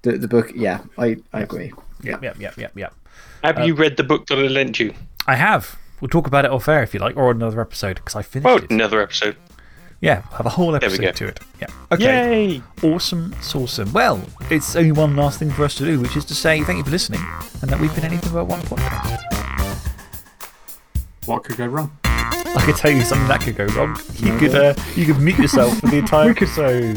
the, the book, yeah, I, I agree. Yep, yep, yep, yep, yep. Have uh, you read the book that I lent you? I have. We'll talk about it off air if you like, or another episode, because I finished Oh, it. another episode. Yeah, we'll have a whole episode to it. Yeah. Okay. Yay! Awesome, awesome. Well, it's only one last thing for us to do, which is to say thank you for listening, and that we've been anything but one podcast. What could go wrong? I could tell you something that could go wrong. You could, uh, you could mute yourself for the entire episode.